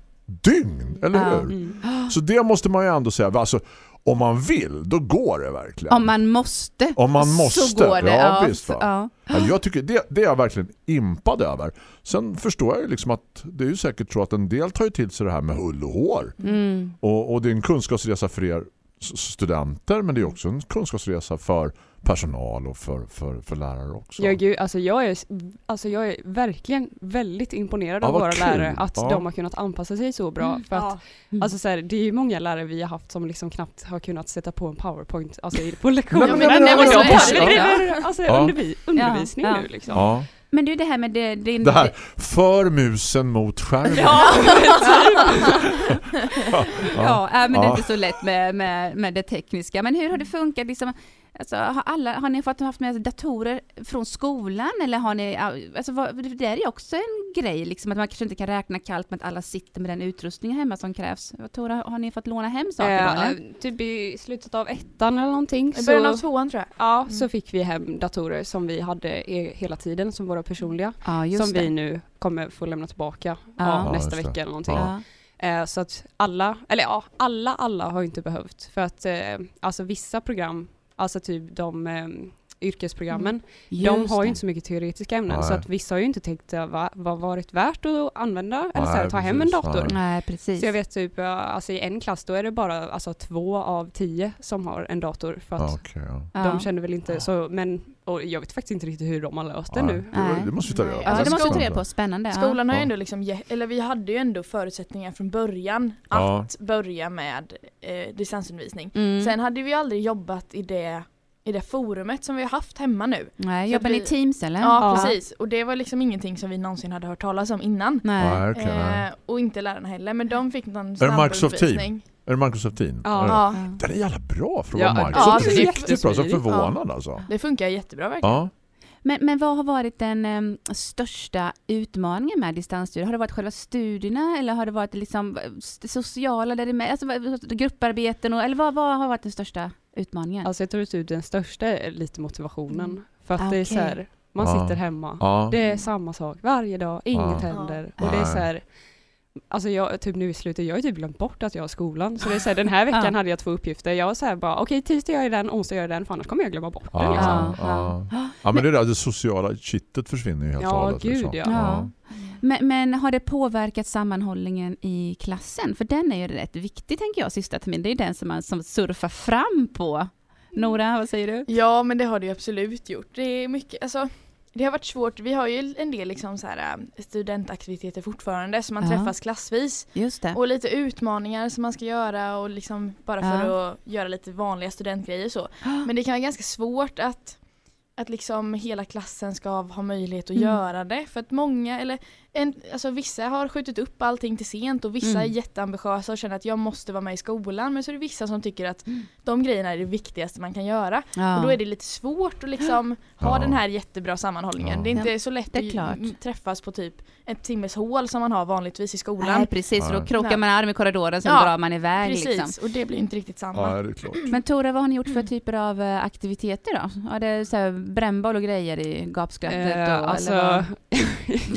[SPEAKER 5] dygn, eller
[SPEAKER 4] Ja.
[SPEAKER 5] hur? Så det måste man ju ändå säga. Alltså, om man vill, då går det verkligen.
[SPEAKER 4] Om man måste.
[SPEAKER 5] Om man måste.
[SPEAKER 4] Så går det.
[SPEAKER 5] Ja,
[SPEAKER 4] Ja,
[SPEAKER 5] visst,
[SPEAKER 4] ja.
[SPEAKER 5] Ja, jag tycker det, det är jag verkligen impad över. Sen förstår jag liksom att det är ju säkert så att en del tar ju till sig det här med hull och hår.
[SPEAKER 4] Mm.
[SPEAKER 5] Och, och det är en kunskapsresa för er studenter men det är också en kunskapsresa för personal och för, för, för lärare också.
[SPEAKER 8] Ja, gud, alltså, jag är, alltså jag är verkligen väldigt imponerad
[SPEAKER 5] Ja,
[SPEAKER 8] av våra
[SPEAKER 5] kul.
[SPEAKER 8] lärare att
[SPEAKER 5] Ja.
[SPEAKER 8] de har kunnat anpassa sig så bra. För att,
[SPEAKER 4] Mm.
[SPEAKER 8] alltså, så här, det är ju många lärare vi har haft som liksom knappt har kunnat sätta på en powerpoint alltså, på *laughs* lektionerna.
[SPEAKER 5] men-
[SPEAKER 8] Men,
[SPEAKER 5] men-
[SPEAKER 8] men,
[SPEAKER 5] men- men-
[SPEAKER 8] alltså,
[SPEAKER 5] Ja.
[SPEAKER 8] undervi, undervisning
[SPEAKER 4] Ja, ja.
[SPEAKER 8] nu liksom.
[SPEAKER 5] Ja.
[SPEAKER 4] Men du, det här med det... det,
[SPEAKER 5] Det här, för musen mot skärmen. *laughs*
[SPEAKER 8] Ja,
[SPEAKER 4] Ja, äh, men det är
[SPEAKER 5] Ja.
[SPEAKER 4] inte så lätt med, med, med det tekniska. Men hur har det funkat? Liksom, alltså, har, alla, har ni fått haft med datorer från skolan? Eller har ni, alltså, vad, det är ju också en grej, liksom, att man kanske inte kan räkna kallt med att alla sitter med den utrustningen hemma som krävs. Tora, har ni fått låna hem saker då,
[SPEAKER 8] Eh,
[SPEAKER 4] eller?
[SPEAKER 8] typ i slutet av ettan eller någonting.
[SPEAKER 9] I början av
[SPEAKER 8] Så,
[SPEAKER 9] tvåan tror jag.
[SPEAKER 8] ja, så fick vi hem datorer som vi hade hela tiden som våra personliga.
[SPEAKER 4] Ja,
[SPEAKER 8] som
[SPEAKER 4] det.
[SPEAKER 8] vi nu kommer få lämna tillbaka
[SPEAKER 4] Ja.
[SPEAKER 8] ja,
[SPEAKER 5] Ja,
[SPEAKER 8] nästa
[SPEAKER 5] det.
[SPEAKER 8] vecka eller någonting.
[SPEAKER 5] Ja.
[SPEAKER 4] Ja.
[SPEAKER 8] Eh, så att alla, eller ja, alla, alla har inte behövt. För att eh, alltså vissa program, alltså typ de ehm, eh, yrkesprogrammen, de
[SPEAKER 4] Just
[SPEAKER 8] har ju
[SPEAKER 4] det.
[SPEAKER 8] inte så mycket teoretiska ämnen.
[SPEAKER 5] Nej.
[SPEAKER 8] Så att vissa har ju inte tänkt va, vad varit värt att använda eller så här,
[SPEAKER 5] Nej,
[SPEAKER 8] ta hem en
[SPEAKER 5] precis.
[SPEAKER 8] dator.
[SPEAKER 5] Nej.
[SPEAKER 4] Nej, precis.
[SPEAKER 8] Så jag vet typ, eh, alltså i en klass då är det bara alltså, två av tio som har en dator. För att
[SPEAKER 5] Ja, okej, ja.
[SPEAKER 8] De känner väl inte så, men och jag vet faktiskt inte riktigt hur de har löst det
[SPEAKER 5] Nej,
[SPEAKER 8] nu.
[SPEAKER 5] det- Det måste vi ta reda på.
[SPEAKER 4] Ja, det måste vi ta
[SPEAKER 9] skolan-
[SPEAKER 4] reda på. Spännande.
[SPEAKER 9] Skolan har ju
[SPEAKER 5] Ja.
[SPEAKER 9] ändå liksom, eller vi hade ju ändå förutsättningar från början
[SPEAKER 5] Ja.
[SPEAKER 9] att börja med eh, distansundervisning.
[SPEAKER 4] Mm.
[SPEAKER 9] Sen hade vi aldrig jobbat i det, i det forumet som vi har haft hemma nu.
[SPEAKER 4] Nej, jobbar ni i Teams eller?
[SPEAKER 9] Ja,
[SPEAKER 8] Ja.
[SPEAKER 9] precis. Och det var liksom ingenting som vi någonsin hade hört talas om innan.
[SPEAKER 4] Nej.
[SPEAKER 9] Eh, och inte lärarna heller, men de fick någon
[SPEAKER 5] det Microsoft
[SPEAKER 9] snabbundervisning.
[SPEAKER 5] Är det Microsoft Team?
[SPEAKER 8] Ja.
[SPEAKER 5] Är det?
[SPEAKER 9] Ja,
[SPEAKER 4] Ja.
[SPEAKER 5] Den är jävla bra att
[SPEAKER 8] Ja, ja,
[SPEAKER 5] Microsoft.
[SPEAKER 9] alltså,
[SPEAKER 5] det är
[SPEAKER 9] är
[SPEAKER 5] riktigt bra, så förvånad alltså.
[SPEAKER 9] det funkar jättebra verkligen.
[SPEAKER 5] Ja.
[SPEAKER 4] Men, men vad har varit den em, största utmaningen med distansstudier? Har det varit själva studierna eller har det varit liksom eh, det sociala, där det är med, alltså, grupparbeten och, eller vad, vad har varit den största utmaningen?
[SPEAKER 8] Alltså jag tror att den största är lite motivationen.
[SPEAKER 4] Mm.
[SPEAKER 8] För att det är så här, man
[SPEAKER 5] Ja.
[SPEAKER 8] sitter hemma.
[SPEAKER 5] Ja.
[SPEAKER 8] Det är samma sak varje dag, inget
[SPEAKER 5] Ja.
[SPEAKER 8] händer.
[SPEAKER 4] Ja.
[SPEAKER 8] Och det är så här, Alltså jag, typ nu i slutet, jag har ju typ glömt bort att jag har skolan. Så det är så här, den här veckan
[SPEAKER 4] Ja.
[SPEAKER 8] hade jag två uppgifter. Jag var så här bara, okej tisdag gör jag den, onsdag gör jag den, för annars kommer jag glömma bort det
[SPEAKER 5] Ja,
[SPEAKER 8] liksom.
[SPEAKER 5] ja,
[SPEAKER 4] Ja.
[SPEAKER 5] ja. men det där det sociala kittet försvinner ju helt och
[SPEAKER 8] Ja,
[SPEAKER 5] hållet.
[SPEAKER 8] gud,
[SPEAKER 5] liksom.
[SPEAKER 8] ja.
[SPEAKER 4] Men, men har det påverkat sammanhållningen i klassen? För den är ju rätt viktig tänker jag sista terminen. Det är den som man som surfar fram på. Nora, vad säger du?
[SPEAKER 9] Ja men det har det ju absolut gjort. Det är mycket, alltså det har varit svårt, vi har ju en del liksom så här, äh, studentaktiviteter fortfarande så man
[SPEAKER 4] Ja.
[SPEAKER 9] träffas klassvis och lite utmaningar som man ska göra och liksom bara för
[SPEAKER 4] Ja.
[SPEAKER 9] att göra lite vanliga studentgrejer så. *gasps* Men det kan vara ganska svårt att, att liksom hela klassen ska ha möjlighet att
[SPEAKER 4] Mm.
[SPEAKER 9] göra det för att många, eller en, alltså vissa har skjutit upp allting till sent och vissa
[SPEAKER 4] Mm.
[SPEAKER 9] är jätteambitiösa och känner att jag måste vara med i skolan men så är det vissa som tycker att
[SPEAKER 4] Mm.
[SPEAKER 9] de grejerna är det viktigaste man kan göra.
[SPEAKER 4] Ja.
[SPEAKER 9] Och då är det lite svårt att liksom *gasps* ha
[SPEAKER 5] Ja.
[SPEAKER 9] den här jättebra sammanhållningen.
[SPEAKER 5] Ja.
[SPEAKER 9] Det är inte så lätt att träffas på typ ett timmes hål som man har vanligtvis i skolan.
[SPEAKER 4] Nej, precis. Då
[SPEAKER 5] Nej.
[SPEAKER 4] krokar man arm i korridoren, sen
[SPEAKER 9] Ja,
[SPEAKER 4] drar man iväg.
[SPEAKER 9] Precis,
[SPEAKER 4] Liksom.
[SPEAKER 9] och det blir inte riktigt samma.
[SPEAKER 5] Ja, det är klart.
[SPEAKER 4] Men Tora, vad har ni gjort för typer av eh, aktiviteter då? Har det så här brännboll och grejer i gapskrattet?
[SPEAKER 8] Eh, alltså,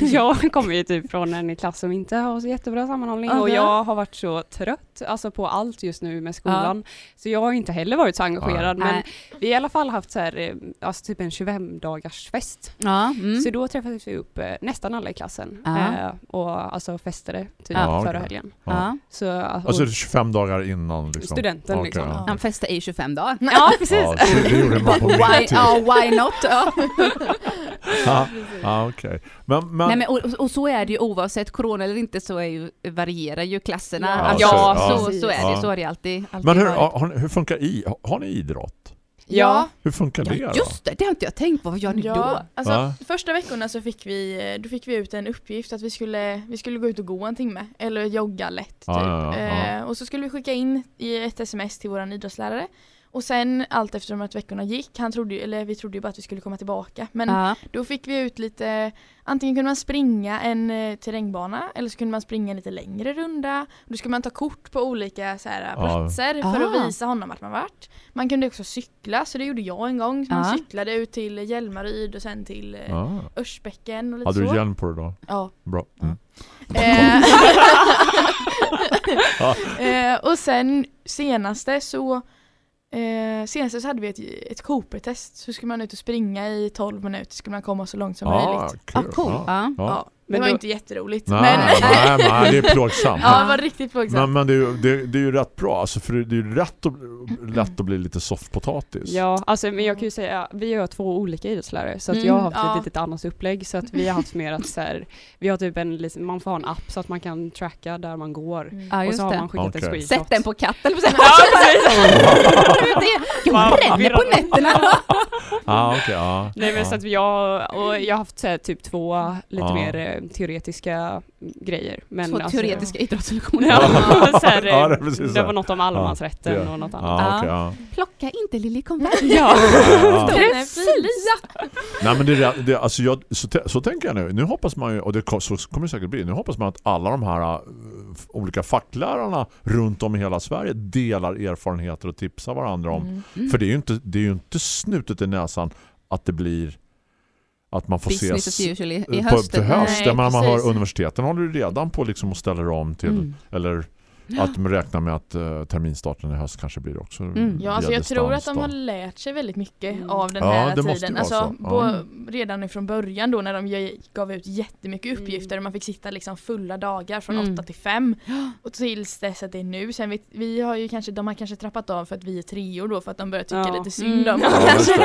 [SPEAKER 8] *laughs* jag kommer ju typ från en klass som inte har så jättebra sammanhållning och jag har varit så trött alltså på allt just nu med skolan. Så jag har inte heller varit så engagerad men vi har i alla fall haft så här, eh, alltså typ en 25 dagars fest.
[SPEAKER 4] Ja, mm.
[SPEAKER 8] Så då träffades vi upp eh, nästan alla i klassen
[SPEAKER 4] Ja.
[SPEAKER 8] eh, och alltså festade typ
[SPEAKER 5] Ja,
[SPEAKER 8] förra
[SPEAKER 5] okej.
[SPEAKER 8] helgen.
[SPEAKER 4] ja.
[SPEAKER 8] Så, och
[SPEAKER 5] Alltså 25 dagar innan liksom.
[SPEAKER 8] studenten
[SPEAKER 5] Okej,
[SPEAKER 8] liksom.
[SPEAKER 5] ja.
[SPEAKER 4] Han festar i 25 dagar. *laughs*
[SPEAKER 8] Ja, precis.
[SPEAKER 5] Ja, det, det gjorde man på *laughs* min
[SPEAKER 4] Why,
[SPEAKER 5] tid.
[SPEAKER 4] ja, why not? *laughs* Ja.
[SPEAKER 5] Ja, okej. Men, men,
[SPEAKER 4] Nej, men, och, och så är det ju oavsett corona eller inte så är ju, varierar ju klasserna.
[SPEAKER 8] Ja,
[SPEAKER 4] Alltså,
[SPEAKER 5] så-
[SPEAKER 4] så,
[SPEAKER 5] ja.
[SPEAKER 4] så är det
[SPEAKER 5] Ja.
[SPEAKER 4] Så har det alltid, alltid
[SPEAKER 5] men hur,
[SPEAKER 4] varit.
[SPEAKER 5] hur funkar i? Har, ni idrott?
[SPEAKER 9] Ja,
[SPEAKER 5] Hur funkar det
[SPEAKER 4] Ja, just det, det har inte jag tänkt på. Vad gör ni
[SPEAKER 9] ja
[SPEAKER 4] då?
[SPEAKER 9] alltså
[SPEAKER 5] Va?
[SPEAKER 9] första veckorna så fick vi, då fick vi ut en uppgift att vi skulle, vi skulle gå ut och gå en timme, eller jogga lätt typ.
[SPEAKER 5] Ja, ja, ja, ja.
[SPEAKER 9] Eh, och så skulle vi skicka in i ett sms till våran idrottslärare. Och sen allt eftersom att veckorna gick, han trodde eller vi trodde ju bara att vi skulle komma tillbaka. Men
[SPEAKER 4] Ja.
[SPEAKER 9] då fick vi ut lite, antingen kunde man springa en eh, terrängbana eller så kunde man springa en lite längre runda. Då skulle man ta kort på olika så här,
[SPEAKER 5] Ja.
[SPEAKER 9] platser för
[SPEAKER 4] Ah.
[SPEAKER 9] att visa honom vart man varit. Man kunde också cykla, så det gjorde jag en gång. Man
[SPEAKER 4] Ja.
[SPEAKER 9] cyklade ut till Hjälmaryd och sen till eh,
[SPEAKER 5] Ja.
[SPEAKER 9] Örsbäcken och lite
[SPEAKER 5] Hade
[SPEAKER 9] så.
[SPEAKER 5] du hjälm på dig då?
[SPEAKER 9] Ja.
[SPEAKER 5] Bra. Mm. Ja.
[SPEAKER 9] eh, *laughs* *laughs* och sen senaste så Eh, senaste så hade vi ett, ett Cooper-test, så skulle man ut och springa i 12 minuter, skulle man komma så långt som
[SPEAKER 5] Ja,
[SPEAKER 9] möjligt.
[SPEAKER 5] Kul.
[SPEAKER 4] cool.
[SPEAKER 5] Ja.
[SPEAKER 4] Ja.
[SPEAKER 9] Det var
[SPEAKER 8] då-
[SPEAKER 9] inte jätteroligt.
[SPEAKER 5] Nej,
[SPEAKER 9] men
[SPEAKER 5] nej, nej, det är plågsamt. *laughs*
[SPEAKER 9] ja, det var riktigt plågsamt.
[SPEAKER 5] Men, men det, är ju, det, det är ju rätt bra, alltså, för det är ju rätt att, lätt att bli lite softpotatis.
[SPEAKER 8] Ja, alltså men jag kan ju säga, vi har två olika idrottslärare så att
[SPEAKER 4] Mm,
[SPEAKER 8] jag har haft
[SPEAKER 9] ja.
[SPEAKER 8] ett litet annat upplägg så att vi har haft mer att så här, vi har typ en, liten- man får ha en app så att man kan tracka där man går.
[SPEAKER 9] Mm.
[SPEAKER 4] Ja,
[SPEAKER 8] och så har
[SPEAKER 4] det.
[SPEAKER 8] man skickat
[SPEAKER 5] Okej.
[SPEAKER 8] en screenshot.
[SPEAKER 4] Sätt den på katten. *laughs* Ja, *laughs* Jag
[SPEAKER 8] Wow,
[SPEAKER 4] bränner på nätterna.
[SPEAKER 5] Ah, okay, ja.
[SPEAKER 8] Nej men så att jag, och jag har haft så här, typ två lite
[SPEAKER 5] Ja.
[SPEAKER 8] mer eh, teoretiska grejer. Men
[SPEAKER 4] Två
[SPEAKER 8] alltså-
[SPEAKER 4] teoretiska idrottslektioner. *laughs*
[SPEAKER 8] Ja, så här,
[SPEAKER 5] Ja, det
[SPEAKER 8] eh, det
[SPEAKER 5] så.
[SPEAKER 8] var något om allemansrätten
[SPEAKER 5] Ja, det-
[SPEAKER 8] och något annat.
[SPEAKER 5] Ja, ja.
[SPEAKER 4] Plocka inte Liljekonvalj.
[SPEAKER 8] Ja! *laughs*
[SPEAKER 5] Nej men det, det, alltså jag, så, så tänker jag nu. Nu hoppas man ju, och det så kommer det säkert bli, nu hoppas man att alla de här uh, f- olika facklärarna runt om i hela Sverige delar erfarenheter och tipsar varandra om.
[SPEAKER 9] Mm.
[SPEAKER 5] För det är ju inte, det är ju inte snutet i näsan att det blir att man får
[SPEAKER 4] Business
[SPEAKER 5] ses
[SPEAKER 4] as usual i, i
[SPEAKER 5] eh,
[SPEAKER 4] höst.
[SPEAKER 5] på, till höst.
[SPEAKER 9] Nej,
[SPEAKER 5] man, hör universiteten håller redan på liksom att ställa om till
[SPEAKER 4] Mm.
[SPEAKER 5] eller att de räknar med att uh, terminstarten i höst kanske blir också
[SPEAKER 4] Mm.
[SPEAKER 9] Ja, alltså jag tror att de har lärt sig väldigt mycket
[SPEAKER 8] Mm.
[SPEAKER 9] av den
[SPEAKER 5] Ja,
[SPEAKER 9] här
[SPEAKER 5] det måste
[SPEAKER 9] tiden.
[SPEAKER 5] ju vara
[SPEAKER 9] Alltså,
[SPEAKER 5] så.
[SPEAKER 9] på,
[SPEAKER 5] Ja.
[SPEAKER 9] redan ifrån början då när de gav ut jättemycket
[SPEAKER 8] Mm.
[SPEAKER 9] uppgifter och man fick sitta liksom fulla dagar från
[SPEAKER 4] Mm.
[SPEAKER 9] 8 till 5 och tills dess att det är nu. Sen vi, vi har ju kanske, de har kanske trappat av för att vi är treor då för att de börjar tycka
[SPEAKER 8] Ja.
[SPEAKER 9] lite synd om
[SPEAKER 4] Mm.
[SPEAKER 9] oss *laughs*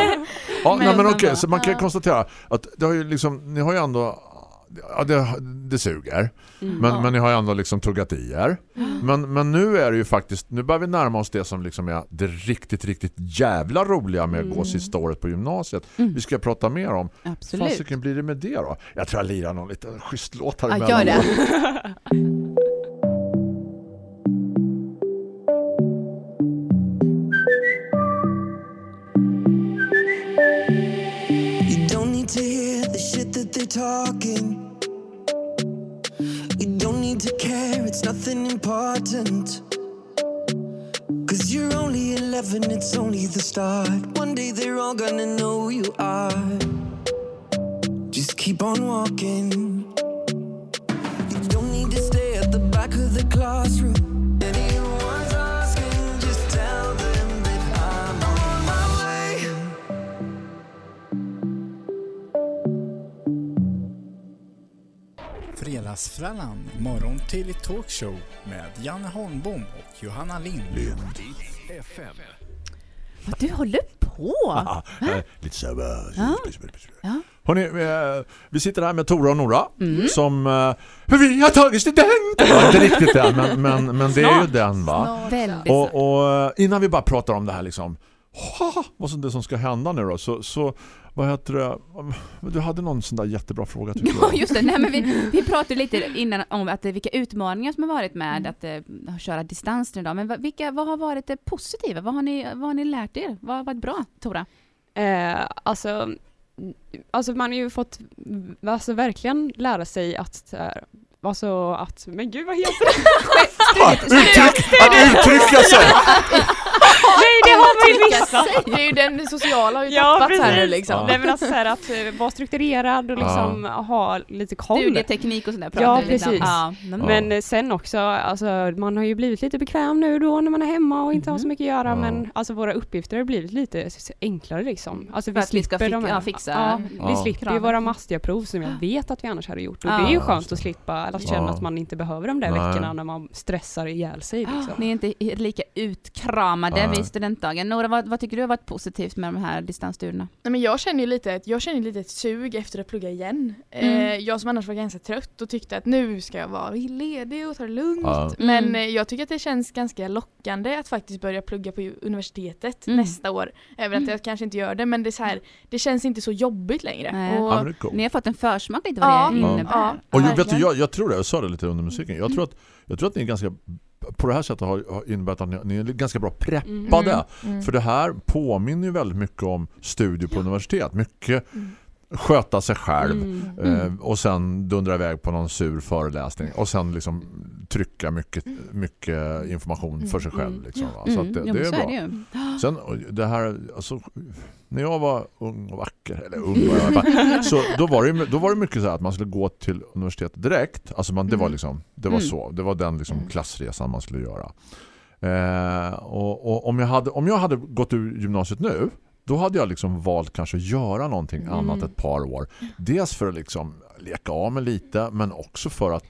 [SPEAKER 5] Ja,
[SPEAKER 9] Men-
[SPEAKER 5] nej, men okej,
[SPEAKER 9] men-
[SPEAKER 5] så man kan
[SPEAKER 9] ja.
[SPEAKER 5] konstatera att det har ju liksom, ni har ju ändå ja, det, det suger.
[SPEAKER 8] Mm.
[SPEAKER 5] Men,
[SPEAKER 9] Ja.
[SPEAKER 5] men ni har ju ändå liksom tuggat i er. *gasps* Men, men nu är det ju faktiskt, nu börjar vi närma oss det som liksom är det riktigt, riktigt jävla roliga med att gå
[SPEAKER 8] Mm.
[SPEAKER 5] sista året på gymnasiet.
[SPEAKER 4] Mm.
[SPEAKER 5] Vi ska prata mer om.
[SPEAKER 4] Absolut.
[SPEAKER 5] Fasiken blir det med det då? Jag tror jag lirar någon liten schysst låt här
[SPEAKER 4] Ja, gör det.
[SPEAKER 10] You don't need to hear the shit that they're talking. Need to care, it's nothing important. Cause you're only 11, it's only the start. One day they're all gonna know who you are. Just keep on walking. You don't need to stay at the back of the classroom.
[SPEAKER 3] Fredagsfrallan, morgon till talkshow med Janne Holmbom och Johanna Lind.
[SPEAKER 2] FM.
[SPEAKER 4] Vad du håller på.
[SPEAKER 5] Ja, eh, lite så här,
[SPEAKER 4] Ja. Ja.
[SPEAKER 5] Hörrni, eh, vi sitter här med Tora och Nora
[SPEAKER 4] Mm.
[SPEAKER 5] som eh, för vi har tagit student! Ja, inte riktigt den, men, men, men det är ju den va?
[SPEAKER 9] Snart.
[SPEAKER 5] Och, och eh, innan vi bara pratar om det här liksom vad som det som ska hända nu då så, så vad heter det du hade någon sån där jättebra fråga tycker
[SPEAKER 4] Ja,
[SPEAKER 5] jag.
[SPEAKER 4] just det. Nej, men vi, *laughs* vi pratade lite innan om att, eh, vilka utmaningar som har varit med att eh, köra distans nu idag. Men vad, vilka, vad har varit det positiva? Vad har, ni, vad har ni lärt er? Vad har varit bra, Tora?
[SPEAKER 8] Eh, alltså, alltså man har ju fått alltså, verkligen lära sig att här, Alltså att, men gud vad heter det? *laughs*
[SPEAKER 5] Uttryck, att uttrycka sig!
[SPEAKER 8] Nej det har ju missat! *laughs*
[SPEAKER 9] Det är ju den sociala har ju
[SPEAKER 8] Ja,
[SPEAKER 9] tappats här nu liksom.
[SPEAKER 5] Ja.
[SPEAKER 8] Nej men alltså så här, att eh, vara strukturerad och liksom ha lite koll.
[SPEAKER 4] Studieteknik och sådär
[SPEAKER 8] Ja,
[SPEAKER 4] pratar vi lite om.
[SPEAKER 8] precis.
[SPEAKER 4] Ja, men,
[SPEAKER 5] Ja.
[SPEAKER 8] Eh, sen också, alltså, man har ju blivit lite bekväm nu då när man är hemma och inte har så
[SPEAKER 4] Mhm.
[SPEAKER 8] mycket att göra
[SPEAKER 5] Ja.
[SPEAKER 8] men alltså våra uppgifter har blivit lite enklare liksom. Alltså
[SPEAKER 4] vi ska
[SPEAKER 8] slipper de här-
[SPEAKER 4] ja, fixa
[SPEAKER 8] ja, vi
[SPEAKER 5] Ja.
[SPEAKER 8] slipper ju våra mastiga prov som jag vet att vi annars hade gjort och
[SPEAKER 4] Ja.
[SPEAKER 8] det är ju
[SPEAKER 5] Ja,
[SPEAKER 8] skönt att slippa att
[SPEAKER 4] det.
[SPEAKER 8] känna
[SPEAKER 5] Ja.
[SPEAKER 8] att man inte behöver de där
[SPEAKER 5] Nej.
[SPEAKER 8] veckorna när man stressar ihjäl sig. Liksom.
[SPEAKER 4] Ni är inte lika utkramade
[SPEAKER 5] Nej.
[SPEAKER 4] vid studentdagen. Nora, vad, vad tycker du har varit positivt med de här distansstudierna?
[SPEAKER 9] Nej, men jag känner ju lite, jag känner lite ett sug efter att plugga igen.
[SPEAKER 4] Mm.
[SPEAKER 9] Eh, jag som annars var ganska trött och tyckte att nu ska jag vara ledig och ta det lugnt.
[SPEAKER 5] Ja.
[SPEAKER 9] Men
[SPEAKER 4] Mm.
[SPEAKER 9] eh, jag tycker att det känns ganska lockande att faktiskt börja plugga på universitetet
[SPEAKER 4] Mm.
[SPEAKER 9] nästa år. Även att jag kanske inte gör det men det, är så här, det känns inte så jobbigt längre. Och,
[SPEAKER 5] Ja, coolt.
[SPEAKER 4] Ni har fått en försmak lite vad
[SPEAKER 9] Ja.
[SPEAKER 4] det
[SPEAKER 9] Ja.
[SPEAKER 4] innebär.
[SPEAKER 9] Ja.
[SPEAKER 5] Och jag, vet du, jag, jag tror det, jag sa det lite under musiken. Jag tror att, jag tror att ni är ganska på det här sättet har, har innebärt att ni, ni är ganska bra preppade.
[SPEAKER 9] Mm. Mm.
[SPEAKER 5] För det här påminner ju väldigt mycket om studier på universitet. Mycket
[SPEAKER 9] Mm.
[SPEAKER 5] Sköta sig själv
[SPEAKER 8] Mm.
[SPEAKER 5] eh, och sen dundra iväg på någon sur föreläsning och sen liksom trycka mycket, mycket information för sig själv. Liksom, va? Så
[SPEAKER 4] Mm.
[SPEAKER 5] att det, det är
[SPEAKER 4] så
[SPEAKER 5] bra. Sen och det här, alltså, när jag var ung och vacker, eller ung alla fall, *laughs* så då var, det, då var det mycket så här att man skulle gå till universitetet direkt. Alltså man, det var
[SPEAKER 9] Mm.
[SPEAKER 5] liksom, det var
[SPEAKER 4] Mm.
[SPEAKER 5] så. Det var den liksom
[SPEAKER 9] Mm.
[SPEAKER 5] klassresan man skulle göra. Eh, och, och om, jag hade, om jag hade gått ur gymnasiet nu, då hade jag liksom valt kanske att göra någonting
[SPEAKER 9] Mm.
[SPEAKER 5] annat ett par år. Dels för att liksom leka av mig lite, men också för att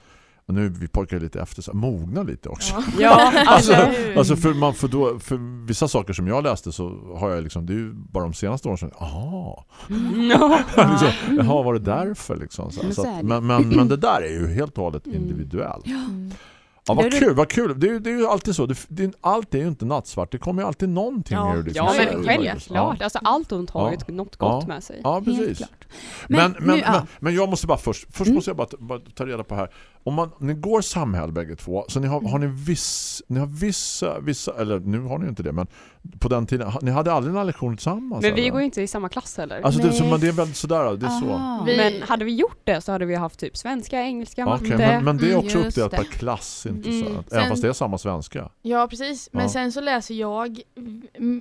[SPEAKER 5] och nu vi pojkar lite efter så mogna lite också.
[SPEAKER 8] Ja, *laughs*
[SPEAKER 5] Alltså, alltså för, man, för, då, för vissa saker som jag läste så har jag liksom, det är ju bara de senaste åren sedan, aha, *laughs*
[SPEAKER 8] ja.
[SPEAKER 5] liksom, jaha var det därför liksom. Så,
[SPEAKER 4] Men
[SPEAKER 5] så
[SPEAKER 4] så
[SPEAKER 5] att,
[SPEAKER 4] det.
[SPEAKER 5] men, men, men det där är ju helt och hållet
[SPEAKER 8] Mm.
[SPEAKER 5] individuellt.
[SPEAKER 9] Mm.
[SPEAKER 5] Ja, vad kul, vad kul. Det är, ju- det är ju alltid så. Det, det, allt är ju inte nattsvart. Det kommer ju alltid någonting
[SPEAKER 9] Ja.
[SPEAKER 5] ur det.
[SPEAKER 8] ja, men självklart.
[SPEAKER 5] Ja.
[SPEAKER 8] Alltså, allt ont har ju
[SPEAKER 5] Ja.
[SPEAKER 8] något gott
[SPEAKER 5] Ja.
[SPEAKER 8] med sig.
[SPEAKER 5] Ja, precis. Men,
[SPEAKER 4] Men
[SPEAKER 5] men,
[SPEAKER 4] nu- ja.
[SPEAKER 5] men, men jag måste bara först, först
[SPEAKER 4] Mm.
[SPEAKER 5] måste jag bara, ta- bara ta reda på här. Om man, ni går samhäll bägge två, så ni har, har ni viss, ni har vissa, vissa, eller nu har ni ju inte det, men på den tiden, ni hade aldrig några lektioner tillsammans?
[SPEAKER 8] Men vi
[SPEAKER 5] eller?
[SPEAKER 8] går inte i samma klass heller.
[SPEAKER 5] Alltså det, så, men det är väl sådär, det är så.
[SPEAKER 4] Aha.
[SPEAKER 9] Vi-
[SPEAKER 8] Men hade vi gjort det så hade vi haft typ svenska, engelska,
[SPEAKER 5] Ja,
[SPEAKER 8] matte.
[SPEAKER 5] okej, men, men det är
[SPEAKER 4] Mm,
[SPEAKER 5] också
[SPEAKER 4] just
[SPEAKER 5] uppdelat
[SPEAKER 4] det.
[SPEAKER 5] per klass, inte
[SPEAKER 8] Mm.
[SPEAKER 5] så. Även
[SPEAKER 9] Sen-
[SPEAKER 5] fast det är samma svenska.
[SPEAKER 9] Ja precis, men
[SPEAKER 5] Ja.
[SPEAKER 9] sen så läser jag,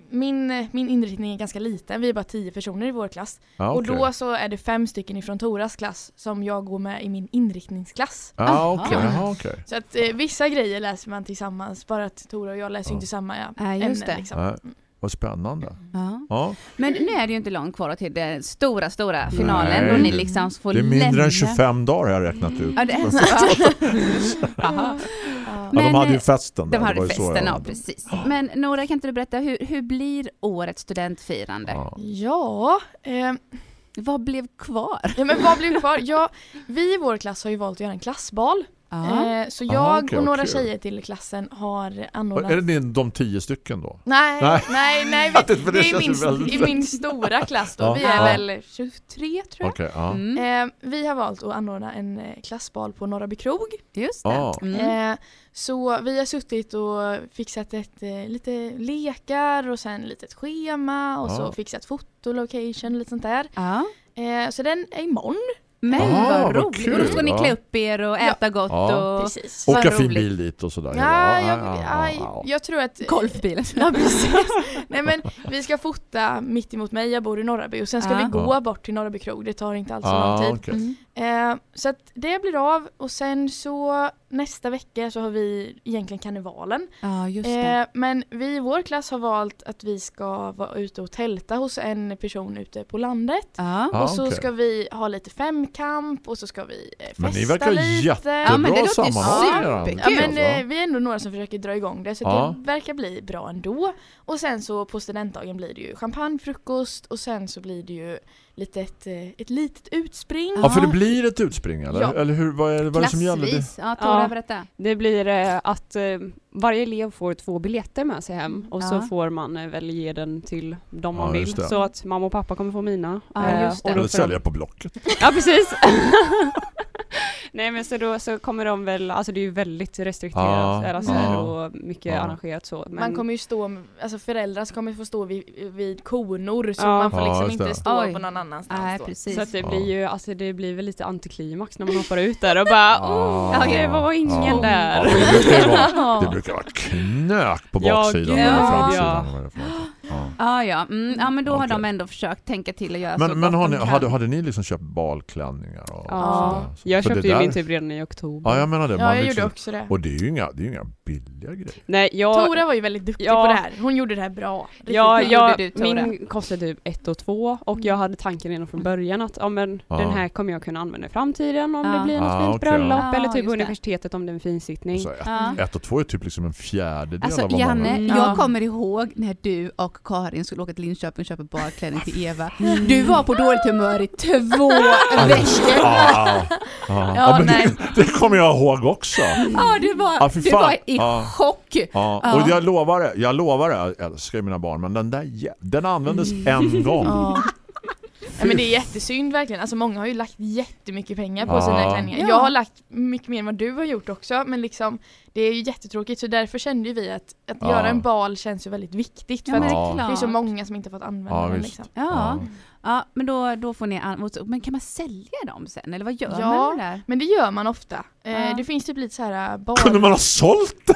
[SPEAKER 9] min, min inriktning är ganska liten, vi är bara tio personer i vår klass.
[SPEAKER 5] Ja,
[SPEAKER 9] Och
[SPEAKER 5] okej.
[SPEAKER 9] då så är det fem stycken ifrån Toras klass som jag går med i min inriktningsklass.
[SPEAKER 5] Ja, okej. Jaha, okej.
[SPEAKER 9] Så att eh, vissa grejer läser man tillsammans, bara att Tora och jag läser ju inte samma
[SPEAKER 4] Ja,
[SPEAKER 9] ämne.
[SPEAKER 4] just det.
[SPEAKER 9] Liksom.
[SPEAKER 5] Nej. Vad spännande.
[SPEAKER 4] Ja.
[SPEAKER 5] Ja.
[SPEAKER 4] Men nu är det ju inte långt kvar till den stora, stora finalen
[SPEAKER 5] Nej,
[SPEAKER 4] då ni
[SPEAKER 5] det-
[SPEAKER 4] liksom får
[SPEAKER 5] Det är mindre
[SPEAKER 4] lämna.
[SPEAKER 5] än 25 dagar har jag räknat ut.
[SPEAKER 4] Ja, det är så. Jaha. *laughs*
[SPEAKER 5] Ja,
[SPEAKER 4] Men,
[SPEAKER 5] de hade ju
[SPEAKER 4] eh,
[SPEAKER 5] festen där.
[SPEAKER 4] De
[SPEAKER 5] det
[SPEAKER 4] hade
[SPEAKER 5] var ju så
[SPEAKER 4] festen,
[SPEAKER 5] jag-
[SPEAKER 4] ja precis. Men Nora, kan inte du berätta, hur, hur blir årets studentfirande?
[SPEAKER 5] Ja.
[SPEAKER 9] Ja, eh,
[SPEAKER 4] vad blev kvar?
[SPEAKER 9] ja, men vad blev kvar? Ja, vi i vår klass har ju valt att göra en klassbal. Eh, så jag
[SPEAKER 5] Aha, okej,
[SPEAKER 9] och några
[SPEAKER 5] kul.
[SPEAKER 9] tjejer till klassen har anordnat
[SPEAKER 5] Är det din- de tio stycken då?
[SPEAKER 9] Nej,
[SPEAKER 5] Nej.
[SPEAKER 9] nej, nej, *laughs* vi, det,
[SPEAKER 5] det
[SPEAKER 9] är min,
[SPEAKER 5] väldigt
[SPEAKER 9] i min stora klass då. Vi är väl 23 tror jag.
[SPEAKER 5] Okej, ja.
[SPEAKER 4] Mm,
[SPEAKER 9] Eh, vi har valt att anordna en eh, klassbal på Norraby krog.
[SPEAKER 4] just det. Mm.
[SPEAKER 9] Eh, så vi har suttit och fixat ett, lite lekar och sen lite ett schema och så fixat fotolocation och lite sånt där. Så den är imorgon.
[SPEAKER 4] Men
[SPEAKER 5] Ah,
[SPEAKER 4] vad roligt!
[SPEAKER 5] kul,
[SPEAKER 4] Och då ska ni klä upp er och
[SPEAKER 9] Ja.
[SPEAKER 4] äta gott
[SPEAKER 5] Ja.
[SPEAKER 4] och
[SPEAKER 9] Precis.
[SPEAKER 5] Åka fin bil dit och sådär.
[SPEAKER 9] Ja, jag,
[SPEAKER 5] ja,
[SPEAKER 9] ja,
[SPEAKER 5] ja, ja.
[SPEAKER 9] jag tror att...
[SPEAKER 4] golfbilen.
[SPEAKER 9] Ja, precis. Nej men vi ska fota mitt emot mig, jag bor i Norraby och sen ska vi gå bort till Norraby krog, det tar inte alls så
[SPEAKER 5] Ah,
[SPEAKER 9] lång tid.
[SPEAKER 5] okej.
[SPEAKER 4] Mm.
[SPEAKER 9] Eh, så att det blir av och sen så nästa vecka så har vi egentligen karnevalen.
[SPEAKER 4] Ja, just det.
[SPEAKER 9] Eh, men vi i vår klass har valt att vi ska vara ute och tälta hos en person ute på landet.
[SPEAKER 4] Ja.
[SPEAKER 9] Och så
[SPEAKER 5] okej.
[SPEAKER 9] ska vi ha lite femkamp och så ska vi eh, festa
[SPEAKER 5] Men ni verkar
[SPEAKER 9] lite.
[SPEAKER 5] jättebra
[SPEAKER 4] Ja, men det superkul.
[SPEAKER 9] Ja men
[SPEAKER 5] alltså.
[SPEAKER 9] eh, vi är ändå några som försöker dra igång det så
[SPEAKER 5] Ja.
[SPEAKER 9] det verkar bli bra ändå. Och sen så på studentdagen blir det ju champagnefrukost och sen så blir det ju lite ett, eh, ett litet utspring.
[SPEAKER 5] Ja, för det blir ett utspring, eller?
[SPEAKER 9] Ja.
[SPEAKER 5] Eller hur, vad är, vad är det som gäller? Det?
[SPEAKER 4] Ja, Tora,
[SPEAKER 8] Ja.
[SPEAKER 4] berätta.
[SPEAKER 8] Det blir eh, att eh, varje elev får två biljetter med sig hem och så
[SPEAKER 4] Ja.
[SPEAKER 8] får man eh, väl ge den till dem man
[SPEAKER 5] Ja,
[SPEAKER 8] vill. Så att mamma och pappa kommer få mina.
[SPEAKER 4] Ja,
[SPEAKER 8] Eh,
[SPEAKER 4] just det.
[SPEAKER 8] och då
[SPEAKER 5] Eller
[SPEAKER 8] får de-
[SPEAKER 5] sälja på Blocket. *laughs*
[SPEAKER 8] Ja precis. *laughs* Nej men så då så kommer de väl, alltså det är ju väldigt restrikterat så
[SPEAKER 5] ja.
[SPEAKER 8] och mycket arrangerat så. Men,
[SPEAKER 9] Man kommer ju stå, alltså föräldrar kommer få stå vid, vid konor så man får liksom inte stå
[SPEAKER 4] Oj.
[SPEAKER 9] på någon annanstans
[SPEAKER 4] Nej,
[SPEAKER 9] då.
[SPEAKER 4] precis.
[SPEAKER 8] så att det blir ju, alltså det blir väl lite antiklimax när man hoppar ut där och bara oh, det var ingen där. *laughs*
[SPEAKER 5] Ja, vara, brukar vara knök på
[SPEAKER 8] Ja,
[SPEAKER 5] baksidan
[SPEAKER 8] ja.
[SPEAKER 5] framsidan. och vad något. Ja.
[SPEAKER 4] Ja, ja. Mm, ja men då har
[SPEAKER 5] Okej.
[SPEAKER 4] de ändå försökt tänka till och göra så
[SPEAKER 5] Men, men
[SPEAKER 4] gott
[SPEAKER 5] har ni, hade, hade ni liksom köpt balklänningar? Och
[SPEAKER 8] Ja?
[SPEAKER 5] Så-
[SPEAKER 8] jag köpte ju min typ redan i oktober.
[SPEAKER 5] Ja, jag menar det.
[SPEAKER 9] Ja,
[SPEAKER 5] Man
[SPEAKER 9] jag
[SPEAKER 5] liksom,
[SPEAKER 9] gjorde också det.
[SPEAKER 5] Och det är ju inga, det är inga billiga grejer.
[SPEAKER 8] Nej, jag...
[SPEAKER 9] Tora var ju väldigt duktig
[SPEAKER 8] Ja.
[SPEAKER 9] på det här. Hon gjorde det här bra. Riktigt
[SPEAKER 8] Ja, jag,
[SPEAKER 4] du,
[SPEAKER 8] min kostade typ ett och två och jag hade tanken redan från början att ja, men
[SPEAKER 5] Ja.
[SPEAKER 8] den här kommer jag kunna använda i framtiden om
[SPEAKER 4] Ja.
[SPEAKER 8] det blir något
[SPEAKER 5] Ah,
[SPEAKER 8] fint
[SPEAKER 5] okej.
[SPEAKER 8] bröllop
[SPEAKER 4] Ja,
[SPEAKER 8] eller typ universitetet om det är en finsittning.
[SPEAKER 5] Så ett,
[SPEAKER 4] Ja.
[SPEAKER 5] ett och två är typ liksom en fjärdedel
[SPEAKER 4] Alltså
[SPEAKER 5] av vad
[SPEAKER 4] Janne,
[SPEAKER 5] många...
[SPEAKER 8] Mm.
[SPEAKER 4] jag
[SPEAKER 9] Ja.
[SPEAKER 4] kommer ihåg när du och Karin skulle åka till Linköping och köpa badklänning till *laughs* Eva. Du var på dåligt humör i två veckor.
[SPEAKER 5] Ja, ja, ja. det, det kommer jag ihåg också.
[SPEAKER 4] Ja, du var, du var i
[SPEAKER 5] Ja.
[SPEAKER 4] chock.
[SPEAKER 5] Och jag lovar det, jag lovar det, jag älskar mina barn, men den där, den användes en gång.
[SPEAKER 9] Ja. Ja, men det är jättesynd verkligen. Alltså många har ju lagt jättemycket pengar på
[SPEAKER 5] Ja.
[SPEAKER 9] sina klänningar.
[SPEAKER 4] Ja.
[SPEAKER 9] Jag har lagt mycket mer än vad du har gjort också men liksom det är ju jättetråkigt så därför kände vi att, att
[SPEAKER 5] Ja.
[SPEAKER 9] göra en bal känns ju väldigt viktigt
[SPEAKER 4] Ja,
[SPEAKER 9] för att
[SPEAKER 4] det
[SPEAKER 5] Ja.
[SPEAKER 4] är
[SPEAKER 9] det är så många som inte fått använda
[SPEAKER 5] Ja,
[SPEAKER 9] den liksom.
[SPEAKER 4] Ja, ja men då, då får ni an- Men kan man sälja dem sen? Eller vad gör
[SPEAKER 9] Ja.
[SPEAKER 4] man med det där?
[SPEAKER 9] Men det gör man ofta. Eh,
[SPEAKER 4] Ja.
[SPEAKER 9] Det finns typ lite så här äh, bal...
[SPEAKER 5] Kunde man ha sålt *laughs*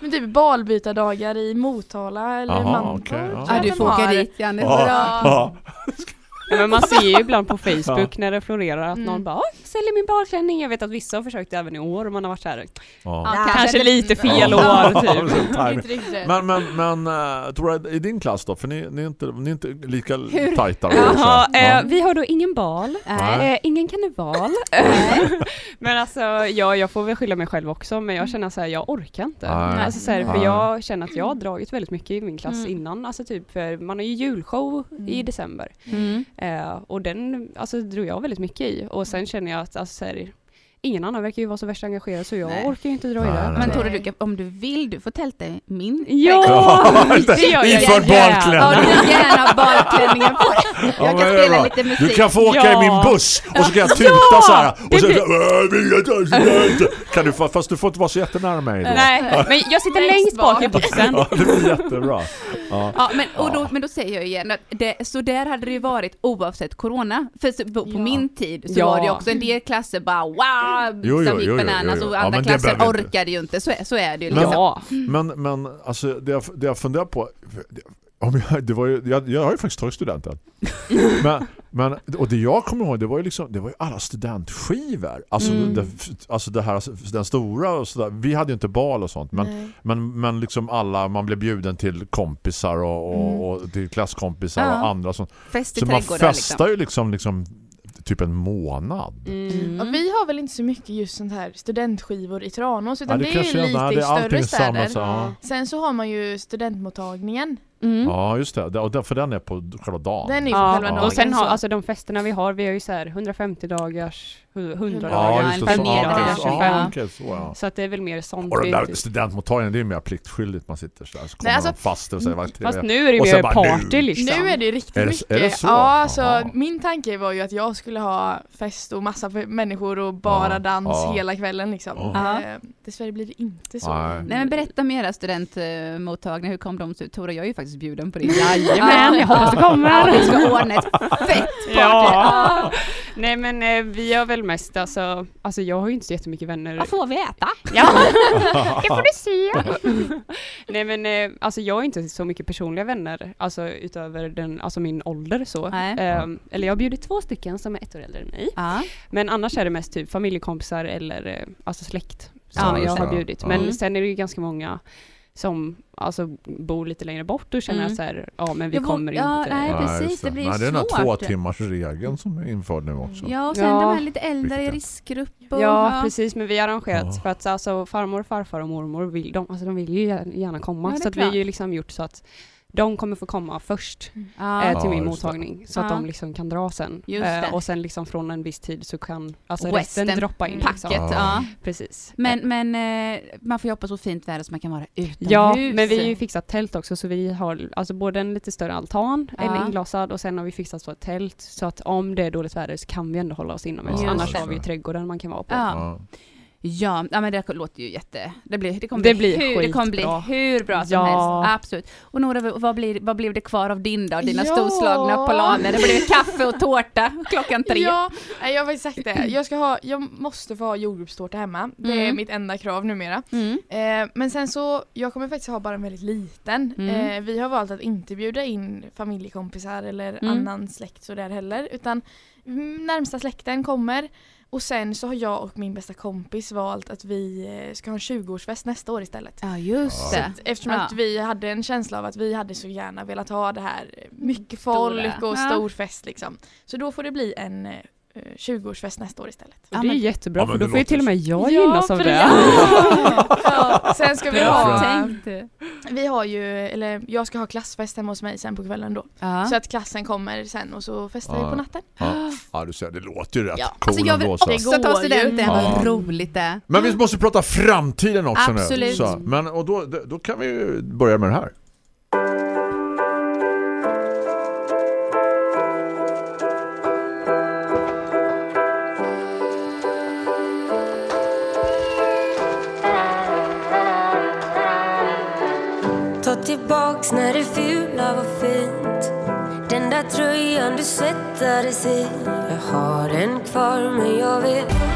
[SPEAKER 9] men typ balbytardagar i Motala eller
[SPEAKER 5] Jaha,
[SPEAKER 9] Mantorp.
[SPEAKER 5] okej, ja.
[SPEAKER 4] Ja, du får åka dit Janne.
[SPEAKER 5] Ja, ja. *laughs* *laughs*
[SPEAKER 8] Ja, men man ser ju ibland på Facebook när det florerar att
[SPEAKER 9] Mm.
[SPEAKER 8] någon bara "Åh, jag säljer min balklänning. Jag vet att vissa har försökt även i år och man har varit såhär,
[SPEAKER 5] Ja.
[SPEAKER 4] Ja,
[SPEAKER 8] kanske
[SPEAKER 4] det-
[SPEAKER 8] lite fel
[SPEAKER 5] Ja.
[SPEAKER 8] år typ.
[SPEAKER 5] Men, men, men uh, Tora, i din klass då? För ni, ni, är, inte, ni är inte lika
[SPEAKER 4] Hur?
[SPEAKER 5] tajta.
[SPEAKER 8] Jaha,
[SPEAKER 5] ja.
[SPEAKER 8] eh, vi har då ingen bal, eh, ingen karneval. *laughs* men alltså, ja, jag får väl skylla mig själv också, men jag känner så här, jag orkar inte.
[SPEAKER 5] Nej.
[SPEAKER 8] Alltså, så här, för
[SPEAKER 5] Nej.
[SPEAKER 8] jag känner att jag har dragit väldigt mycket i min klass
[SPEAKER 4] Mm.
[SPEAKER 8] innan, alltså typ, för man har ju julshow i
[SPEAKER 9] Mm.
[SPEAKER 8] december. Eh, och den alltså, drog jag väldigt mycket i. Och sen känner jag att alltså, så här, ingen annan verkar ju vara så värst engagerad så jag
[SPEAKER 4] Nej.
[SPEAKER 8] orkar ju inte dra i det.
[SPEAKER 4] Men. Tore, du, om du vill, du får tälta i min
[SPEAKER 8] Ja!
[SPEAKER 5] Ja, det.
[SPEAKER 8] gör jag
[SPEAKER 5] Inför
[SPEAKER 8] gärna.
[SPEAKER 5] balklänning.
[SPEAKER 4] Ja, du gärna balklänningen på dig. Jag kan spela
[SPEAKER 5] bra.
[SPEAKER 4] lite
[SPEAKER 5] Du
[SPEAKER 4] musik.
[SPEAKER 5] kan få åka
[SPEAKER 8] Ja.
[SPEAKER 5] i min buss och så kan jag tuta
[SPEAKER 8] Ja,
[SPEAKER 5] så här. Och så,
[SPEAKER 8] blir-
[SPEAKER 5] "Äh, vill jag ta student?" kan du, fast du får inte vara så jättenära mig då.
[SPEAKER 8] Nej, men jag sitter längst bak i bussen.
[SPEAKER 5] Ja, det blir jättebra. Ja.
[SPEAKER 4] Ja, men, och då, men då säger jag igen att det, så där hade det ju varit oavsett corona. För på, på
[SPEAKER 9] Ja.
[SPEAKER 4] min tid så
[SPEAKER 8] Ja.
[SPEAKER 4] var det också en del klasser bara wow,
[SPEAKER 5] Jo, jo,
[SPEAKER 4] som gick
[SPEAKER 5] jo, jo,
[SPEAKER 4] bananas
[SPEAKER 5] jo, jo.
[SPEAKER 4] och
[SPEAKER 5] Ja,
[SPEAKER 4] andra
[SPEAKER 5] det
[SPEAKER 4] klasser
[SPEAKER 5] behöver inte-
[SPEAKER 4] orkade ju inte. Så, är- så är det ju
[SPEAKER 5] Men-
[SPEAKER 4] liksom.
[SPEAKER 8] Ja.
[SPEAKER 5] Men, men alltså, det jag, det jag funderar på om jag, det var ju, jag, jag har ju faktiskt tagit studenten. *laughs* men, men, och det jag kommer ihåg, det var ju liksom det var ju alla studentskivor. Alltså,
[SPEAKER 4] Mm.
[SPEAKER 5] det, alltså det här, den stora och sådär. Vi hade ju inte bal och sånt. Men,
[SPEAKER 9] Nej.
[SPEAKER 5] men, men liksom alla, man blev bjuden till kompisar och, och,
[SPEAKER 9] Mm.
[SPEAKER 5] och till klasskompisar
[SPEAKER 4] Ja.
[SPEAKER 5] och andra. Sånt.
[SPEAKER 4] Fest i
[SPEAKER 5] Så man
[SPEAKER 4] trädgårdar
[SPEAKER 5] festar
[SPEAKER 4] liksom.
[SPEAKER 5] ju liksom, liksom typ en månad.
[SPEAKER 8] Mm.
[SPEAKER 9] Och vi har väl inte så mycket just sånt här studentskivor i Tranås utan
[SPEAKER 5] Ja,
[SPEAKER 9] det, är
[SPEAKER 5] kanske
[SPEAKER 9] ju
[SPEAKER 5] är-
[SPEAKER 9] lite
[SPEAKER 5] nej, det
[SPEAKER 9] i
[SPEAKER 5] är
[SPEAKER 9] större städer.
[SPEAKER 5] samlat, så, ja.
[SPEAKER 9] Sen så har man ju studentmottagningen.
[SPEAKER 4] Mm.
[SPEAKER 5] Ja, just det. Och för den är på själva dagen.
[SPEAKER 9] Den är på
[SPEAKER 8] Ja,
[SPEAKER 9] själva dagen.
[SPEAKER 8] och sen har,
[SPEAKER 9] så.
[SPEAKER 8] alltså de festerna vi har, vi har ju så här 150 dagars, 100
[SPEAKER 9] Ja,
[SPEAKER 8] dagars,
[SPEAKER 5] Ja, just det.
[SPEAKER 4] en
[SPEAKER 5] Så,
[SPEAKER 4] planerad
[SPEAKER 5] ja,
[SPEAKER 4] dag,
[SPEAKER 5] ja,
[SPEAKER 4] 25.
[SPEAKER 5] ja, okej, så, ja.
[SPEAKER 8] Så att det är väl mer sånt.
[SPEAKER 5] Och den
[SPEAKER 8] vi
[SPEAKER 5] där studentmottagningen, det är mer pliktskyldigt. Man sitter så där så kommer
[SPEAKER 9] Nej, alltså-
[SPEAKER 5] de fast och säger vad
[SPEAKER 8] Fast nu är det ju mer party
[SPEAKER 5] nu.
[SPEAKER 8] liksom.
[SPEAKER 9] Nu är det riktigt
[SPEAKER 5] Är det-
[SPEAKER 9] mycket.
[SPEAKER 5] är det så?
[SPEAKER 9] Ja, alltså min tanke var ju att jag skulle ha fest och massa människor och bara
[SPEAKER 5] Ja,
[SPEAKER 9] dans
[SPEAKER 5] ja.
[SPEAKER 9] hela kvällen liksom.
[SPEAKER 5] Ja.
[SPEAKER 9] Eh, dessvärre blir det inte så.
[SPEAKER 5] Nej.
[SPEAKER 4] Nej men berätta om era studentmottagningar, hur kom de ut? Tora, jag är ju faktiskt bjuden på det. *laughs*
[SPEAKER 8] Jajamän, jag hoppas du kommer.
[SPEAKER 4] Ja, vi ska ordna ett fett party.
[SPEAKER 8] Ja. Nej men eh, vi har väl mest, alltså, alltså jag har ju inte så jättemycket vänner.
[SPEAKER 4] Vad får vi äta?
[SPEAKER 8] Ja, *laughs* det får du se. *laughs* Nej men eh, alltså jag har inte så mycket personliga vänner, alltså utöver den, alltså min ålder så.
[SPEAKER 4] Nej.
[SPEAKER 8] Ehm, eller jag har bjudit två stycken som är ett år äldre än mig.
[SPEAKER 4] Ja.
[SPEAKER 8] Men annars är det mest typ familjekompisar eller eh, alltså släkt
[SPEAKER 4] Ja,
[SPEAKER 8] som
[SPEAKER 5] just
[SPEAKER 8] jag har bjudit.
[SPEAKER 5] Ja.
[SPEAKER 8] Men
[SPEAKER 4] Mm.
[SPEAKER 8] sen är det ju ganska många som alltså bor lite längre bort och känner
[SPEAKER 4] Mm.
[SPEAKER 8] att så här, ja men vi
[SPEAKER 4] Jag
[SPEAKER 8] kommer
[SPEAKER 4] ja,
[SPEAKER 8] inte.
[SPEAKER 4] nej, precis, det blir
[SPEAKER 5] Nej, det är den här
[SPEAKER 4] svårt.
[SPEAKER 5] två timmars regeln som är införd nu också.
[SPEAKER 4] Ja, och sen
[SPEAKER 8] Ja.
[SPEAKER 4] de här lite äldre i riskgrupp och,
[SPEAKER 8] Ja, precis, men vi har arrangerat
[SPEAKER 5] Ja.
[SPEAKER 8] för att alltså, farmor, farfar och mormor vill, de, alltså, de vill ju gärna- komma.
[SPEAKER 4] Ja,
[SPEAKER 8] så att vi har ju liksom gjort så att de kommer få komma först
[SPEAKER 4] Ja.
[SPEAKER 8] eh, till
[SPEAKER 5] Ja,
[SPEAKER 8] min mottagning så att
[SPEAKER 4] Ja.
[SPEAKER 8] de liksom kan dra sen.
[SPEAKER 4] Just det.
[SPEAKER 8] och sen liksom från en viss tid så kan alltså
[SPEAKER 4] Western
[SPEAKER 8] resten droppa in.
[SPEAKER 4] Packet,
[SPEAKER 8] Liksom.
[SPEAKER 5] Ja.
[SPEAKER 4] ja.
[SPEAKER 8] Precis.
[SPEAKER 4] Men, men eh, man får ju hoppas så fint väder så man kan vara utomhus.
[SPEAKER 8] Ja, men vi har ju fixat tält också så vi har alltså både en lite större altan,
[SPEAKER 4] Ja.
[SPEAKER 8] en inglasad och sen har vi fixat så ett tält så att om det är dåligt väder så kan vi ändå hålla oss inomhus.
[SPEAKER 5] Ja,
[SPEAKER 8] Annars har vi ju trädgården man kan vara på.
[SPEAKER 4] Ja.
[SPEAKER 5] Ja.
[SPEAKER 4] Men det låter ju jätte... Det, blir, det, kommer,
[SPEAKER 8] Det
[SPEAKER 4] bli,
[SPEAKER 8] blir
[SPEAKER 4] hur, det kommer bli hur bra som
[SPEAKER 8] Ja.
[SPEAKER 4] helst. Absolut. Och Nora, vad, blir, vad blev det kvar av din dag? Dina
[SPEAKER 9] Ja.
[SPEAKER 4] storslagna planer? Det blev kaffe och tårta *laughs* klockan tre.
[SPEAKER 9] Ja, jag har faktiskt sagt det. Jag, ska ha, jag måste få ha jordgubbstårta hemma. Det är
[SPEAKER 4] Mm.
[SPEAKER 9] mitt enda krav numera.
[SPEAKER 4] Mm.
[SPEAKER 9] Eh, men sen så, jag kommer faktiskt ha bara en väldigt liten.
[SPEAKER 4] Mm.
[SPEAKER 9] Eh, vi har valt att inte bjuda in familjekompisar eller
[SPEAKER 4] Mm.
[SPEAKER 9] annan släkt sådär heller. Utan närmsta släkten kommer. Och sen så har jag och min bästa kompis valt att vi eh, ska ha en 20-årsfest nästa år istället.
[SPEAKER 4] Ja, just
[SPEAKER 9] Så
[SPEAKER 4] det.
[SPEAKER 9] att, eftersom
[SPEAKER 4] Ja.
[SPEAKER 9] att vi hade en känsla av att vi hade så gärna velat ha det här eh, mycket
[SPEAKER 4] Stora.
[SPEAKER 9] folk och
[SPEAKER 4] Ja.
[SPEAKER 9] stor fest liksom. Så då får det bli en eh, 20-årsfest nästa år istället.
[SPEAKER 4] Ja,
[SPEAKER 8] det är jättebra
[SPEAKER 5] Ja,
[SPEAKER 8] för då får ju till och med jag
[SPEAKER 9] Ja,
[SPEAKER 8] gynnas av det.
[SPEAKER 9] Ja. *laughs* Ja, Sen ska vi ha,
[SPEAKER 4] tänkt.
[SPEAKER 9] vi har ju, eller jag ska ha klassfest hemma hos mig sen på kvällen då.
[SPEAKER 4] Ja.
[SPEAKER 9] Så att klassen kommer sen och så festar
[SPEAKER 5] Ja.
[SPEAKER 9] vi på natten.
[SPEAKER 5] Ja. ja, du ser, det låter ju rätt
[SPEAKER 9] Ja,
[SPEAKER 5] cool
[SPEAKER 4] Alltså jag vill
[SPEAKER 5] så.
[SPEAKER 4] också
[SPEAKER 9] Det
[SPEAKER 4] ta studenten, vad
[SPEAKER 5] Ja.
[SPEAKER 4] roligt det.
[SPEAKER 5] Men vi måste prata framtiden också
[SPEAKER 4] Absolut.
[SPEAKER 5] nu. Så, men, och då, då kan vi ju börja med det här.
[SPEAKER 11] Svettades i Jag har den kvar men jag vet.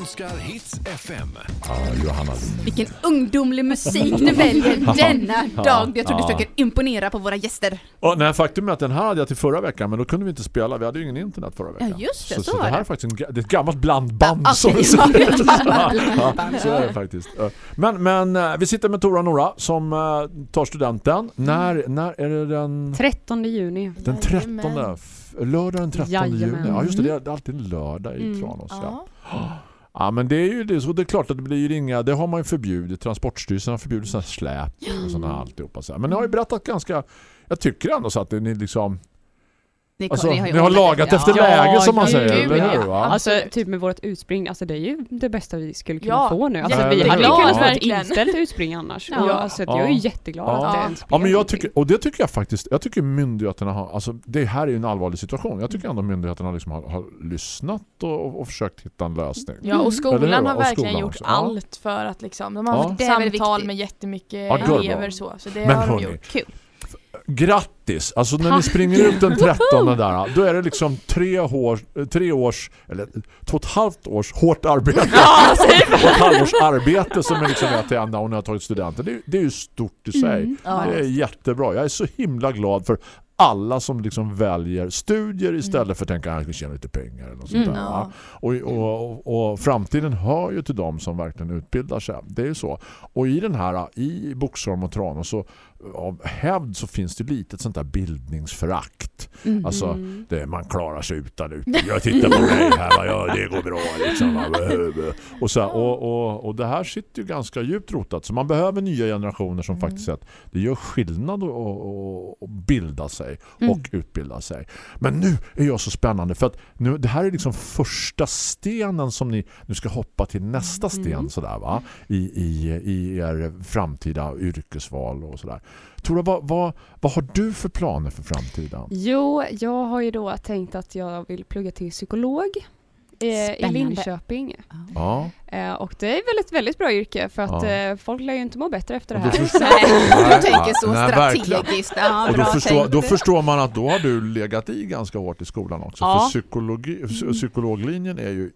[SPEAKER 2] Önskar Hits FM.
[SPEAKER 5] Ja, Johanna.
[SPEAKER 4] Vilken ungdomlig musik du väljer *laughs* denna dag. Jag tror du försöker imponera på våra gäster.
[SPEAKER 5] Och, nej, faktum är att den här hade jag till förra veckan men då kunde vi inte spela. Vi hade ju ingen internet förra veckan.
[SPEAKER 4] Ja, just det,
[SPEAKER 5] så,
[SPEAKER 4] så
[SPEAKER 5] så det här
[SPEAKER 4] det.
[SPEAKER 5] är faktiskt en, det är ett gammalt blandband
[SPEAKER 4] Ja,
[SPEAKER 5] som
[SPEAKER 4] okej,
[SPEAKER 5] vi
[SPEAKER 4] ja, blandband.
[SPEAKER 5] Ja, så är det faktiskt. Men, men eh, vi sitter med Tora Nora som eh, tar studenten. När, när är det den...
[SPEAKER 8] 13 juni.
[SPEAKER 5] Den 13.
[SPEAKER 9] Jajamän.
[SPEAKER 5] f- Lördag den 13
[SPEAKER 8] Jajamän.
[SPEAKER 5] juni. Ja just det, det är alltid lördag i
[SPEAKER 8] Mm.
[SPEAKER 5] Tranås. Ja.
[SPEAKER 9] Ja.
[SPEAKER 5] men det är ju det, så det är klart att det blir inga, det har man ju förbjudit. Transportstyrelsen har förbjudit sådana släp och sådana här alltihopa. Så här. Men ni har ju berättat ganska, jag tycker ändå så att ni liksom,
[SPEAKER 4] Ni,
[SPEAKER 5] alltså, ni har
[SPEAKER 4] ordnat det.
[SPEAKER 5] lagat efter
[SPEAKER 8] Ja,
[SPEAKER 5] läge som man
[SPEAKER 8] gud,
[SPEAKER 5] säger,
[SPEAKER 9] gud,
[SPEAKER 5] eller
[SPEAKER 9] ja.
[SPEAKER 5] hur? Va?
[SPEAKER 8] Alltså typ med vårt utspring, alltså det är ju det bästa vi skulle kunna
[SPEAKER 9] Ja,
[SPEAKER 8] få nu. Alltså vi hade ju kunnat få ett inställt utspring annars.
[SPEAKER 4] Ja.
[SPEAKER 8] Alltså, jag är ju jätteglad
[SPEAKER 5] Ja.
[SPEAKER 8] att det
[SPEAKER 9] Ja.
[SPEAKER 8] ens
[SPEAKER 5] Ja men jag tycker, och det tycker jag faktiskt, jag tycker myndigheterna har, alltså det här är ju en allvarlig situation. Jag tycker ändå myndigheterna liksom har, har lyssnat och, och, och försökt hitta en lösning.
[SPEAKER 9] Ja och
[SPEAKER 5] Eller
[SPEAKER 9] skolan
[SPEAKER 5] hur?
[SPEAKER 9] har
[SPEAKER 5] Och
[SPEAKER 9] verkligen
[SPEAKER 5] skolan
[SPEAKER 9] gjort
[SPEAKER 5] också. Ja.
[SPEAKER 9] allt för att liksom, de har
[SPEAKER 5] Ja.
[SPEAKER 9] haft
[SPEAKER 4] Det
[SPEAKER 9] samtal med jättemycket
[SPEAKER 5] Ja, det
[SPEAKER 9] elever så. Så det
[SPEAKER 5] Men
[SPEAKER 9] har de gjort.
[SPEAKER 4] Kul.
[SPEAKER 5] Grattis! Alltså när ni springer ut den 13 där, då är det liksom tre, år, tre års, eller två och ett halvt års hårt arbete. och ett halvårs arbete som är liksom är till ända och ni har tagit studenten. Det, är- det är ju stort i sig.
[SPEAKER 4] Mm. Ja.
[SPEAKER 5] Det är jättebra. Jag är så himla glad för alla som liksom väljer studier istället för att tänka att jag ska tjäna lite pengar eller något sånt
[SPEAKER 4] Mm.
[SPEAKER 5] där.
[SPEAKER 9] Ja.
[SPEAKER 5] och, och, och framtiden hör ju till dem som verkligen utbildar sig. Det är ju så. Och i den här, i Boxholm och Tranås så av hävd så finns det lite ett sånt där bildningsförakt.
[SPEAKER 4] Mm.
[SPEAKER 5] Alltså, det, man klarar sig utan utbildning. Jag tittar på mig här, ja, det går bra. Liksom, och, så, och, och, och det här sitter ju ganska djupt rotat. Så man behöver nya generationer som faktiskt säger att det gör skillnad att bilda sig
[SPEAKER 4] Mm.
[SPEAKER 5] och utbilda sig. Men nu är jag så spännande för att nu, det här är liksom första stenen som ni nu ska hoppa till nästa sten sådär va? I, i, i er framtida yrkesval och sådär. Tora, vad, vad, vad har du för planer för framtiden?
[SPEAKER 8] Jo, jag har ju då tänkt att jag vill plugga till psykolog eh, i
[SPEAKER 4] Spännande.
[SPEAKER 8] Linköping.
[SPEAKER 5] Ja.
[SPEAKER 8] Eh, och det är ett väldigt, bra yrke för att
[SPEAKER 5] Ja.
[SPEAKER 8] eh, folk lär ju inte må bättre efter det här.
[SPEAKER 4] du tänker så
[SPEAKER 5] nej,
[SPEAKER 4] strategiskt. Ja,
[SPEAKER 5] Och då
[SPEAKER 4] bra
[SPEAKER 5] förstår, då förstår man att då har du legat i ganska hårt i skolan också.
[SPEAKER 8] Ja.
[SPEAKER 5] För psykologi, psy- psykologlinjen är ju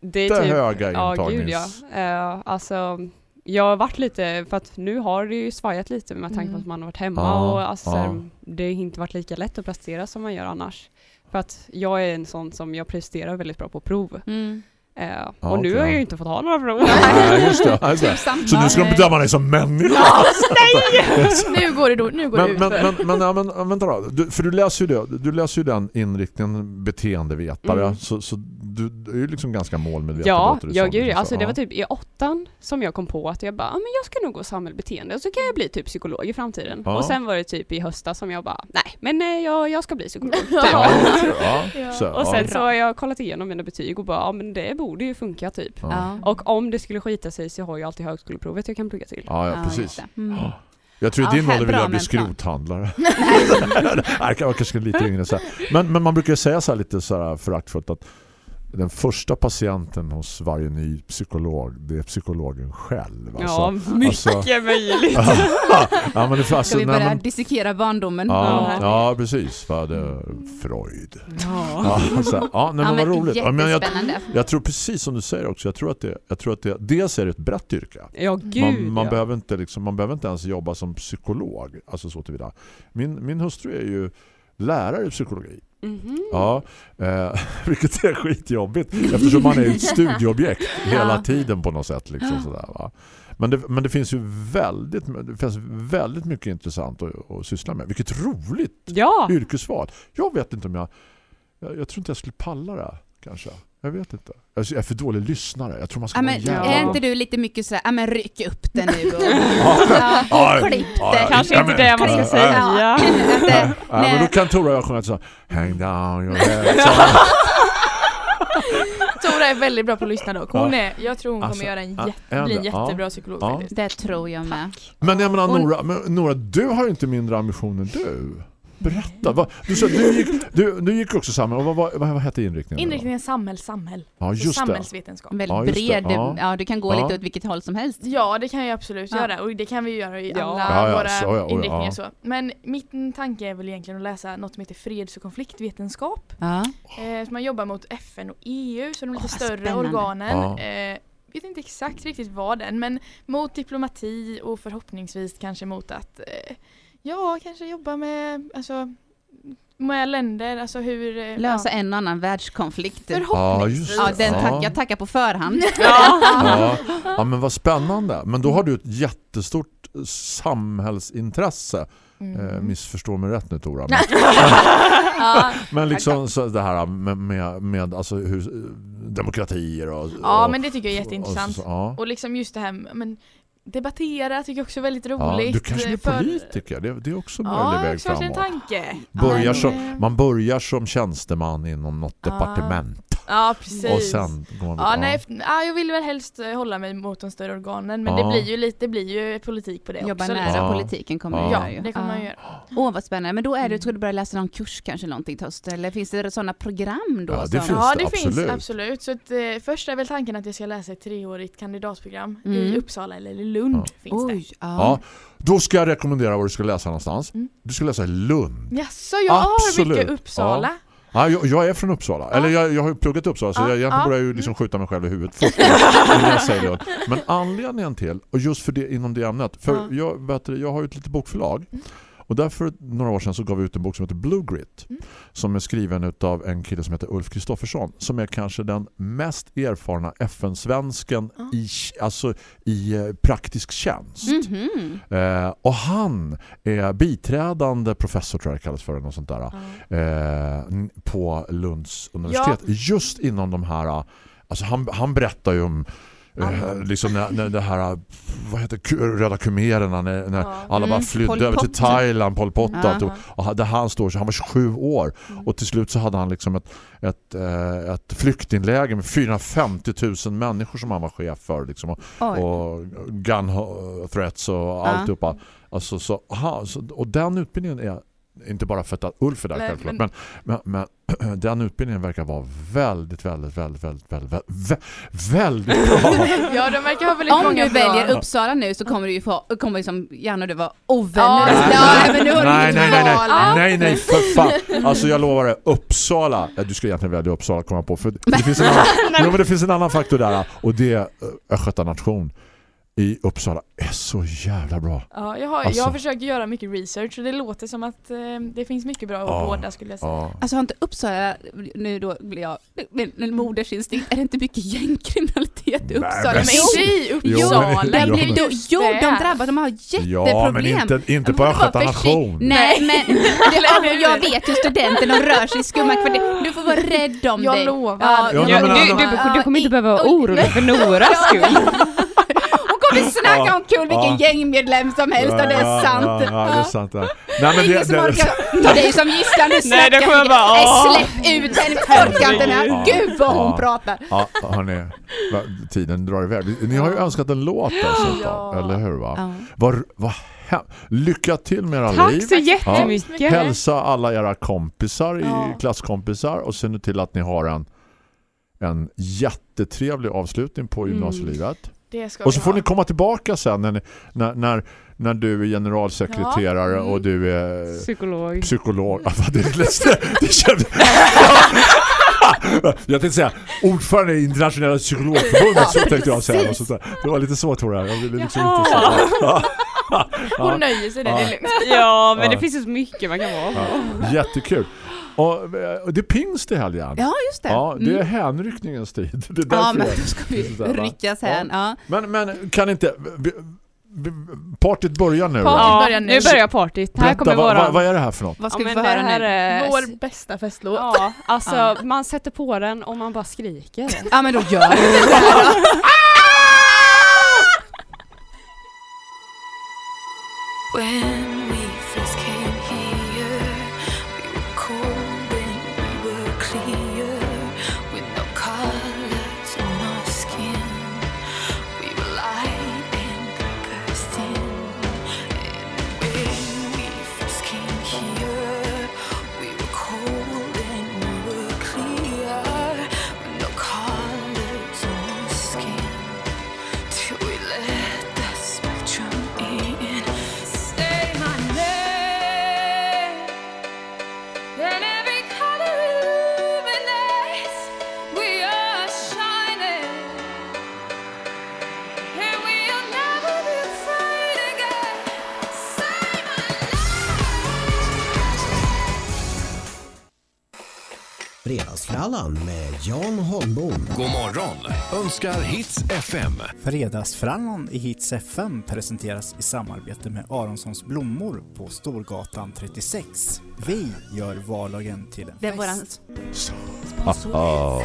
[SPEAKER 8] Det är typ-
[SPEAKER 5] jättehöga
[SPEAKER 8] Ja, gud ja. Eh, alltså, jag har varit lite, för att nu har det ju svajat lite med tanke på
[SPEAKER 9] Mm.
[SPEAKER 8] att man har varit hemma
[SPEAKER 5] Ja,
[SPEAKER 8] och alltså,
[SPEAKER 5] ja.
[SPEAKER 8] det har inte varit lika lätt att prestera som man gör annars. För att jag är en sån som jag presterar väldigt bra på prov.
[SPEAKER 4] Mm.
[SPEAKER 8] Eh,
[SPEAKER 5] Ja,
[SPEAKER 8] och nu
[SPEAKER 5] okej,
[SPEAKER 8] har jag
[SPEAKER 5] ja.
[SPEAKER 8] ju inte fått ha några prov.
[SPEAKER 5] Nej, *laughs* just det. Det. Så nu ska de bedöma dig som människa. *laughs*
[SPEAKER 9] nu går det, då, nu går det
[SPEAKER 5] Men, men, men, men, ja, men vänta då. Du, för du läser ju det. Du läser ju den inriktningen beteendevetare.
[SPEAKER 8] Mm.
[SPEAKER 5] Så, så du, du är ju liksom ganska målmedveten.
[SPEAKER 8] Ja,
[SPEAKER 5] låter det
[SPEAKER 8] ja
[SPEAKER 5] som,
[SPEAKER 8] gud,
[SPEAKER 5] liksom så.
[SPEAKER 8] alltså det var typ i åttan som jag kom på att jag bara, ah, men jag ska nog gå samhällsbeteende och så kan jag bli typ psykolog i framtiden.
[SPEAKER 5] Ja.
[SPEAKER 8] Och sen var det typ i höstas som jag bara, nej men eh, jag, jag ska bli psykolog. *laughs* Typ.
[SPEAKER 5] Ja, ja, så,
[SPEAKER 8] och sen
[SPEAKER 5] ja.
[SPEAKER 8] så har jag kollat igenom mina betyg och bara, ja men det borde ju funka typ.
[SPEAKER 5] Ja.
[SPEAKER 8] Och om det skulle skita sig så har jag alltid högskoleprovet jag kan plugga till.
[SPEAKER 5] Ja, ja, precis.
[SPEAKER 4] Mm.
[SPEAKER 5] Ja. Jag tror i
[SPEAKER 4] Ja,
[SPEAKER 5] din ålder vill jag bli skrothandlare. *laughs* *laughs* Nej, jag kanske lite yngre så här. Men, men man brukar säga så här lite så här föraktfullt att den första patienten hos varje ny psykolog, det är psykologen själv.
[SPEAKER 8] Ja,
[SPEAKER 5] Alltså,
[SPEAKER 8] mycket
[SPEAKER 5] alltså- *laughs*
[SPEAKER 8] möjligt. *laughs*
[SPEAKER 5] ja, men det,
[SPEAKER 4] Ska
[SPEAKER 5] alltså,
[SPEAKER 4] vi
[SPEAKER 5] nej,
[SPEAKER 4] börja dissekera barndomen?
[SPEAKER 5] ja, ja, precis. Va, det, Freud. Ja, alltså, ja, nej, men
[SPEAKER 4] Ja,
[SPEAKER 5] vad roligt. Ja, men jag, jag tror precis som du säger också. Jag tror att det, jag tror att det dels är det ett brett yrke.
[SPEAKER 8] Ja, gud
[SPEAKER 5] man, man,
[SPEAKER 8] ja.
[SPEAKER 5] behöver inte liksom, man behöver inte ens jobba som psykolog. Alltså så tillvida. Min, min hustru är ju lärare i psykologi.
[SPEAKER 8] Mhm.
[SPEAKER 5] Ja, eh, *laughs* vilket är skitjobbigt eftersom man är ett studieobjekt *laughs* hela tiden på något sätt. Liksom, sådär, va? Men, det, men det finns ju väldigt, det finns väldigt mycket intressant att, att syssla med. Vilket roligt
[SPEAKER 8] Ja,
[SPEAKER 5] yrkesval. Jag vet inte om jag, jag... Jag tror inte jag skulle palla det, kanske. Jag vet inte. Jag är för dålig lyssnare. Jag tror man ska
[SPEAKER 4] Ja, men. Är inte du lite mycket så här, ja men ryck upp det nu och, *laughs*
[SPEAKER 5] Ja.
[SPEAKER 4] ja, och klipp det.
[SPEAKER 8] kanske inte det man ska säga.
[SPEAKER 4] Ja. *laughs*
[SPEAKER 5] Men då kan Tora och jag sjunga så Hang down your head. *laughs*
[SPEAKER 9] Tora är väldigt bra på att lyssna dock. Hon är, jag tror hon kommer
[SPEAKER 5] Alltså,
[SPEAKER 9] göra en jätte, bli en jättebra psykolog
[SPEAKER 5] Ja.
[SPEAKER 9] faktiskt.
[SPEAKER 4] Det tror jag med.
[SPEAKER 5] men jag menar Nora, men Nora, du har ju inte mindre ambition än du. Berätta. Vad, du, sa, du, gick, du, du gick också. Och vad, vad, vad hette inriktningen?
[SPEAKER 9] Inriktningen samhäll, samhäll.
[SPEAKER 5] Ja,
[SPEAKER 9] Så
[SPEAKER 5] just det.
[SPEAKER 9] samhällsvetenskap.
[SPEAKER 4] Väldigt
[SPEAKER 5] Ja, just det.
[SPEAKER 4] bred.
[SPEAKER 5] Ja.
[SPEAKER 4] Ja. du kan gå
[SPEAKER 5] Ja.
[SPEAKER 4] lite åt vilket håll som helst.
[SPEAKER 9] Ja, det kan jag absolut
[SPEAKER 4] Ja.
[SPEAKER 9] göra och det kan vi ju göra i
[SPEAKER 8] Ja.
[SPEAKER 9] alla
[SPEAKER 5] Ja, ja,
[SPEAKER 9] våra
[SPEAKER 5] så,
[SPEAKER 9] inriktningar
[SPEAKER 5] ja.
[SPEAKER 9] så. Men min tanke är väl egentligen att läsa något som heter freds- och konfliktvetenskap.
[SPEAKER 4] Ja.
[SPEAKER 9] Eh, så man jobbar mot FN och EU, så de lite
[SPEAKER 4] Åh,
[SPEAKER 9] större
[SPEAKER 4] spännande.
[SPEAKER 9] organen.
[SPEAKER 5] Ja.
[SPEAKER 9] Eh, vet inte exakt riktigt vad den, men mot diplomati och förhoppningsvis kanske mot att eh, ja, kanske jobba med alltså med länder, alltså hur... eh,
[SPEAKER 4] Lösa
[SPEAKER 9] ja,
[SPEAKER 4] en och annan världskonflikt.
[SPEAKER 5] Ja,
[SPEAKER 9] Förhoppningsvis.
[SPEAKER 4] Ja,
[SPEAKER 5] det.
[SPEAKER 4] den tack,
[SPEAKER 5] Ja.
[SPEAKER 4] jag tackar på förhand. *laughs* *laughs*
[SPEAKER 5] Ja. ja, men vad spännande. Men då har du ett jättestort samhällsintresse.
[SPEAKER 9] Mm.
[SPEAKER 5] Eh, missförstå mig rätt nu Tora. Men, *laughs*
[SPEAKER 9] ja,
[SPEAKER 5] men liksom så det här med, med, med alltså hur, demokratier och...
[SPEAKER 9] ja,
[SPEAKER 5] och,
[SPEAKER 9] men det tycker jag är jätteintressant.
[SPEAKER 5] och så- ja.
[SPEAKER 9] Och liksom just det här men debattera tycker jag också är väldigt
[SPEAKER 5] Ja,
[SPEAKER 9] roligt.
[SPEAKER 5] du kanske blir
[SPEAKER 9] för-
[SPEAKER 5] politiker. Det, det är också en
[SPEAKER 9] Ja,
[SPEAKER 5] möjlig
[SPEAKER 9] är
[SPEAKER 5] väg
[SPEAKER 9] också kanske en
[SPEAKER 5] framåt.
[SPEAKER 9] tanke.
[SPEAKER 5] Börjar som,
[SPEAKER 9] eh,
[SPEAKER 5] man börjar som tjänsteman inom något
[SPEAKER 9] Ja.
[SPEAKER 5] departement.
[SPEAKER 9] Ja, precis.
[SPEAKER 5] Och sen går man
[SPEAKER 9] Ja, nej, ja, jag vill väl helst eh, hålla mig mot de större organen men
[SPEAKER 5] Ja.
[SPEAKER 9] det blir ju lite, det blir ju politik på det
[SPEAKER 4] Jobba
[SPEAKER 9] också.
[SPEAKER 4] nära
[SPEAKER 9] liksom.
[SPEAKER 5] Ja.
[SPEAKER 4] politiken kommer
[SPEAKER 5] Ja.
[SPEAKER 9] Ja,
[SPEAKER 4] göra ju.
[SPEAKER 9] det kommer
[SPEAKER 4] Ja.
[SPEAKER 9] man göra.
[SPEAKER 4] Åh, vad spännande. Men då är det,
[SPEAKER 9] Mm.
[SPEAKER 4] ska du börja läsa någon kurs kanske någonting till höst? Eller finns det sådana program då?
[SPEAKER 5] Ja, det
[SPEAKER 4] som...
[SPEAKER 5] finns
[SPEAKER 9] Ja,
[SPEAKER 5] det,
[SPEAKER 9] det finns
[SPEAKER 5] absolut.
[SPEAKER 9] absolut. Så att, eh, först är väl tanken att jag ska läsa ett treårigt kandidatprogram
[SPEAKER 4] Mm.
[SPEAKER 9] i Uppsala eller i Lund.
[SPEAKER 5] Ja.
[SPEAKER 9] Finns det.
[SPEAKER 4] Oj, ja.
[SPEAKER 5] Ja, då ska jag rekommendera vad du ska läsa någonstans.
[SPEAKER 9] Mm.
[SPEAKER 5] Du ska läsa i Lund.
[SPEAKER 9] Jaså, jag har
[SPEAKER 5] Absolut.
[SPEAKER 9] mycket Uppsala.
[SPEAKER 5] Ja, jag, jag är från Uppsala. Eller jag, jag har ju pluggat i Uppsala så
[SPEAKER 9] Ja,
[SPEAKER 5] jag egentligen
[SPEAKER 9] ja.
[SPEAKER 5] börjar ju liksom skjuta mig själv i huvudet först *laughs* jag säger Lund. Men anledningen till, och just för det inom det ämnet, för
[SPEAKER 9] Ja.
[SPEAKER 5] jag, vet, du, jag har ju ett litet bokförlag
[SPEAKER 9] Mm.
[SPEAKER 5] Och därför några år sedan så gav vi ut en bok som heter Blue Grit
[SPEAKER 9] Mm.
[SPEAKER 5] som är skriven av en kille som heter Ulf Kristoffersson som är kanske den mest erfarna FN-svensken
[SPEAKER 9] Ja.
[SPEAKER 5] i, alltså, i eh, praktisk tjänst.
[SPEAKER 4] Mhm.
[SPEAKER 5] Eh, och han är biträdande professor tror jag det kallas för något sånt där
[SPEAKER 9] Ja.
[SPEAKER 5] eh, på Lunds universitet just inom de här alltså han, han berättar ju om eh, liksom när, när det här vad heter röda kumererna när, när
[SPEAKER 9] Ja.
[SPEAKER 5] alla bara
[SPEAKER 4] Mm,
[SPEAKER 5] flydde
[SPEAKER 4] Pol
[SPEAKER 5] över till. Thailand Pol Pot
[SPEAKER 4] Ja.
[SPEAKER 5] och, och där han står så han var 27 år
[SPEAKER 9] Mm.
[SPEAKER 5] och till slut så hade han liksom ett, ett, eh, ett flyktingläger med 450 000 människor som han var chef för liksom, och, och gun threats och alltihopa. Alltså, så, aha, så, och den utbildningen är inte bara för att Ulf är där
[SPEAKER 9] Nej,
[SPEAKER 5] självklart,
[SPEAKER 9] men-
[SPEAKER 5] men, men, men *clears throat* den utbildningen verkar vara väldigt, väldigt, väldigt, väldigt, väldigt, väldigt, bra. *laughs*
[SPEAKER 9] ja, de verkar ha väldigt
[SPEAKER 4] Om
[SPEAKER 9] många
[SPEAKER 4] du
[SPEAKER 9] bra-
[SPEAKER 4] väljer Uppsala nu så kommer du ju få, kommer liksom, gärna du vara ovän.
[SPEAKER 9] Ja,
[SPEAKER 4] Ja,
[SPEAKER 9] nej,
[SPEAKER 4] men nu har du
[SPEAKER 5] nej, nej, nej, nej. nej, nej, för fan. Alltså jag lovar det, Uppsala, ja, du ska egentligen välja Uppsala komma på, för det finns en annan, *laughs* jo, men det finns en annan faktor där och det är Östgöta nation. I Uppsala är så jävla bra.
[SPEAKER 9] Ja, jag har,
[SPEAKER 5] Alltså.
[SPEAKER 9] jag har försökt göra mycket research och det låter som att eh, det finns mycket bra
[SPEAKER 5] Ja,
[SPEAKER 9] på båda skulle jag säga.
[SPEAKER 5] Ja.
[SPEAKER 4] Alltså har inte Uppsala, nu då blir jag, men en modersinstinkt, är det inte mycket gängkriminalitet i Uppsala?
[SPEAKER 5] men-
[SPEAKER 9] Men inte i Uppsala.
[SPEAKER 5] men-
[SPEAKER 4] Men
[SPEAKER 5] jo,
[SPEAKER 4] det-
[SPEAKER 5] men-
[SPEAKER 4] då, jo, de drabbas, de har
[SPEAKER 5] Ja,
[SPEAKER 4] jätteproblem.
[SPEAKER 5] men inte, inte på
[SPEAKER 4] får vara
[SPEAKER 5] Östgöta
[SPEAKER 4] försiktiga.
[SPEAKER 5] nation.
[SPEAKER 4] Nej, men det, oh, jag vet ju studenter, de rör sig i skumma kvarter. Du får vara rädd om
[SPEAKER 9] Jag
[SPEAKER 4] dig.
[SPEAKER 9] lovar.
[SPEAKER 5] Ja,
[SPEAKER 8] Ja,
[SPEAKER 5] men
[SPEAKER 8] du,
[SPEAKER 5] alltså-
[SPEAKER 8] du, du kommer inte behöva vara orolig för Noras skull.
[SPEAKER 4] Hon kommer snacka om kul vilken
[SPEAKER 5] Ja.
[SPEAKER 4] gängmedlem som helst och det är
[SPEAKER 5] Ja,
[SPEAKER 4] sant.
[SPEAKER 5] Ja, ja, det är sant. Ja. Nej, men
[SPEAKER 4] Ingen
[SPEAKER 5] det,
[SPEAKER 4] som
[SPEAKER 5] det,
[SPEAKER 4] orkar ta dig som gisslan, *laughs* du
[SPEAKER 8] Nej,
[SPEAKER 4] snackar
[SPEAKER 8] då kommer jag
[SPEAKER 4] mycket.
[SPEAKER 8] bara,
[SPEAKER 4] Nej,
[SPEAKER 8] åh.
[SPEAKER 4] Släpp ut henne, orkar inte.
[SPEAKER 5] Ja.
[SPEAKER 4] Gud vad hon
[SPEAKER 5] Ja.
[SPEAKER 4] pratar.
[SPEAKER 5] ja, hörni, tiden drar iväg. Ni har ju önskat en låt dessutom,
[SPEAKER 9] Ja.
[SPEAKER 5] eller hur va?
[SPEAKER 4] Ja.
[SPEAKER 5] Hem- Lycka till med era
[SPEAKER 8] Tack
[SPEAKER 5] liv.
[SPEAKER 8] så jättemycket.
[SPEAKER 5] Hälsa alla era kompisar,
[SPEAKER 9] Ja.
[SPEAKER 5] klasskompisar och se nu till att ni har en, en jättetrevlig avslutning på
[SPEAKER 8] Mm.
[SPEAKER 5] Och så får
[SPEAKER 9] ha.
[SPEAKER 5] ni komma tillbaka sen när, när, när, när du är generalsekreterare
[SPEAKER 9] Ja, mm.
[SPEAKER 5] och du är
[SPEAKER 8] Psykolog.
[SPEAKER 5] psykolog. Ja, vad det, det, det kände... Jag tänkte säga ordförande i internationella psykologförbundet så tänkte jag säga. Och sånt där. Det var lite så tror jag. Jag ville liksom inte säga. Ja.
[SPEAKER 9] Hon nöjer sig, det
[SPEAKER 5] Ja.
[SPEAKER 9] är lugnt.
[SPEAKER 8] Ja, men
[SPEAKER 5] Ja.
[SPEAKER 8] det finns ju så mycket man kan vara.
[SPEAKER 5] Ja, jättekul. Och, eh, och det är pingst i helgen.
[SPEAKER 4] Ja, just det.
[SPEAKER 5] Ja, det är
[SPEAKER 4] Mm.
[SPEAKER 5] hänryckningens tid. Det är
[SPEAKER 4] Ja, men då ska vi *laughs*
[SPEAKER 5] det
[SPEAKER 4] ryckas här. Ja.
[SPEAKER 5] Men, men kan inte... Partyt börjar nu.
[SPEAKER 9] Partyt
[SPEAKER 8] Ja,
[SPEAKER 9] börjar nu.
[SPEAKER 8] nu börjar partyt. Här kommer
[SPEAKER 5] vad,
[SPEAKER 8] våran...
[SPEAKER 5] vad, vad är det här för något?
[SPEAKER 4] Vad ska
[SPEAKER 8] Ja,
[SPEAKER 4] vi få höra
[SPEAKER 8] det här
[SPEAKER 4] nu?
[SPEAKER 8] är-
[SPEAKER 9] Vår bästa festlåt.
[SPEAKER 8] Ja, alltså
[SPEAKER 4] Ja.
[SPEAKER 8] man sätter på den och man bara skriker. *laughs*
[SPEAKER 4] Ja, men då gör vi det *laughs* här
[SPEAKER 1] Fredagsfrallan med Jan Holmbom.
[SPEAKER 2] God morgon önskar Hits FM.
[SPEAKER 3] Fredagsfrallan i Hits FM presenteras i samarbete med Aronssons blommor på Storgatan 36. Vi gör vardagen till en
[SPEAKER 4] Det är
[SPEAKER 3] fest.
[SPEAKER 4] våran sponsor.
[SPEAKER 5] Ah.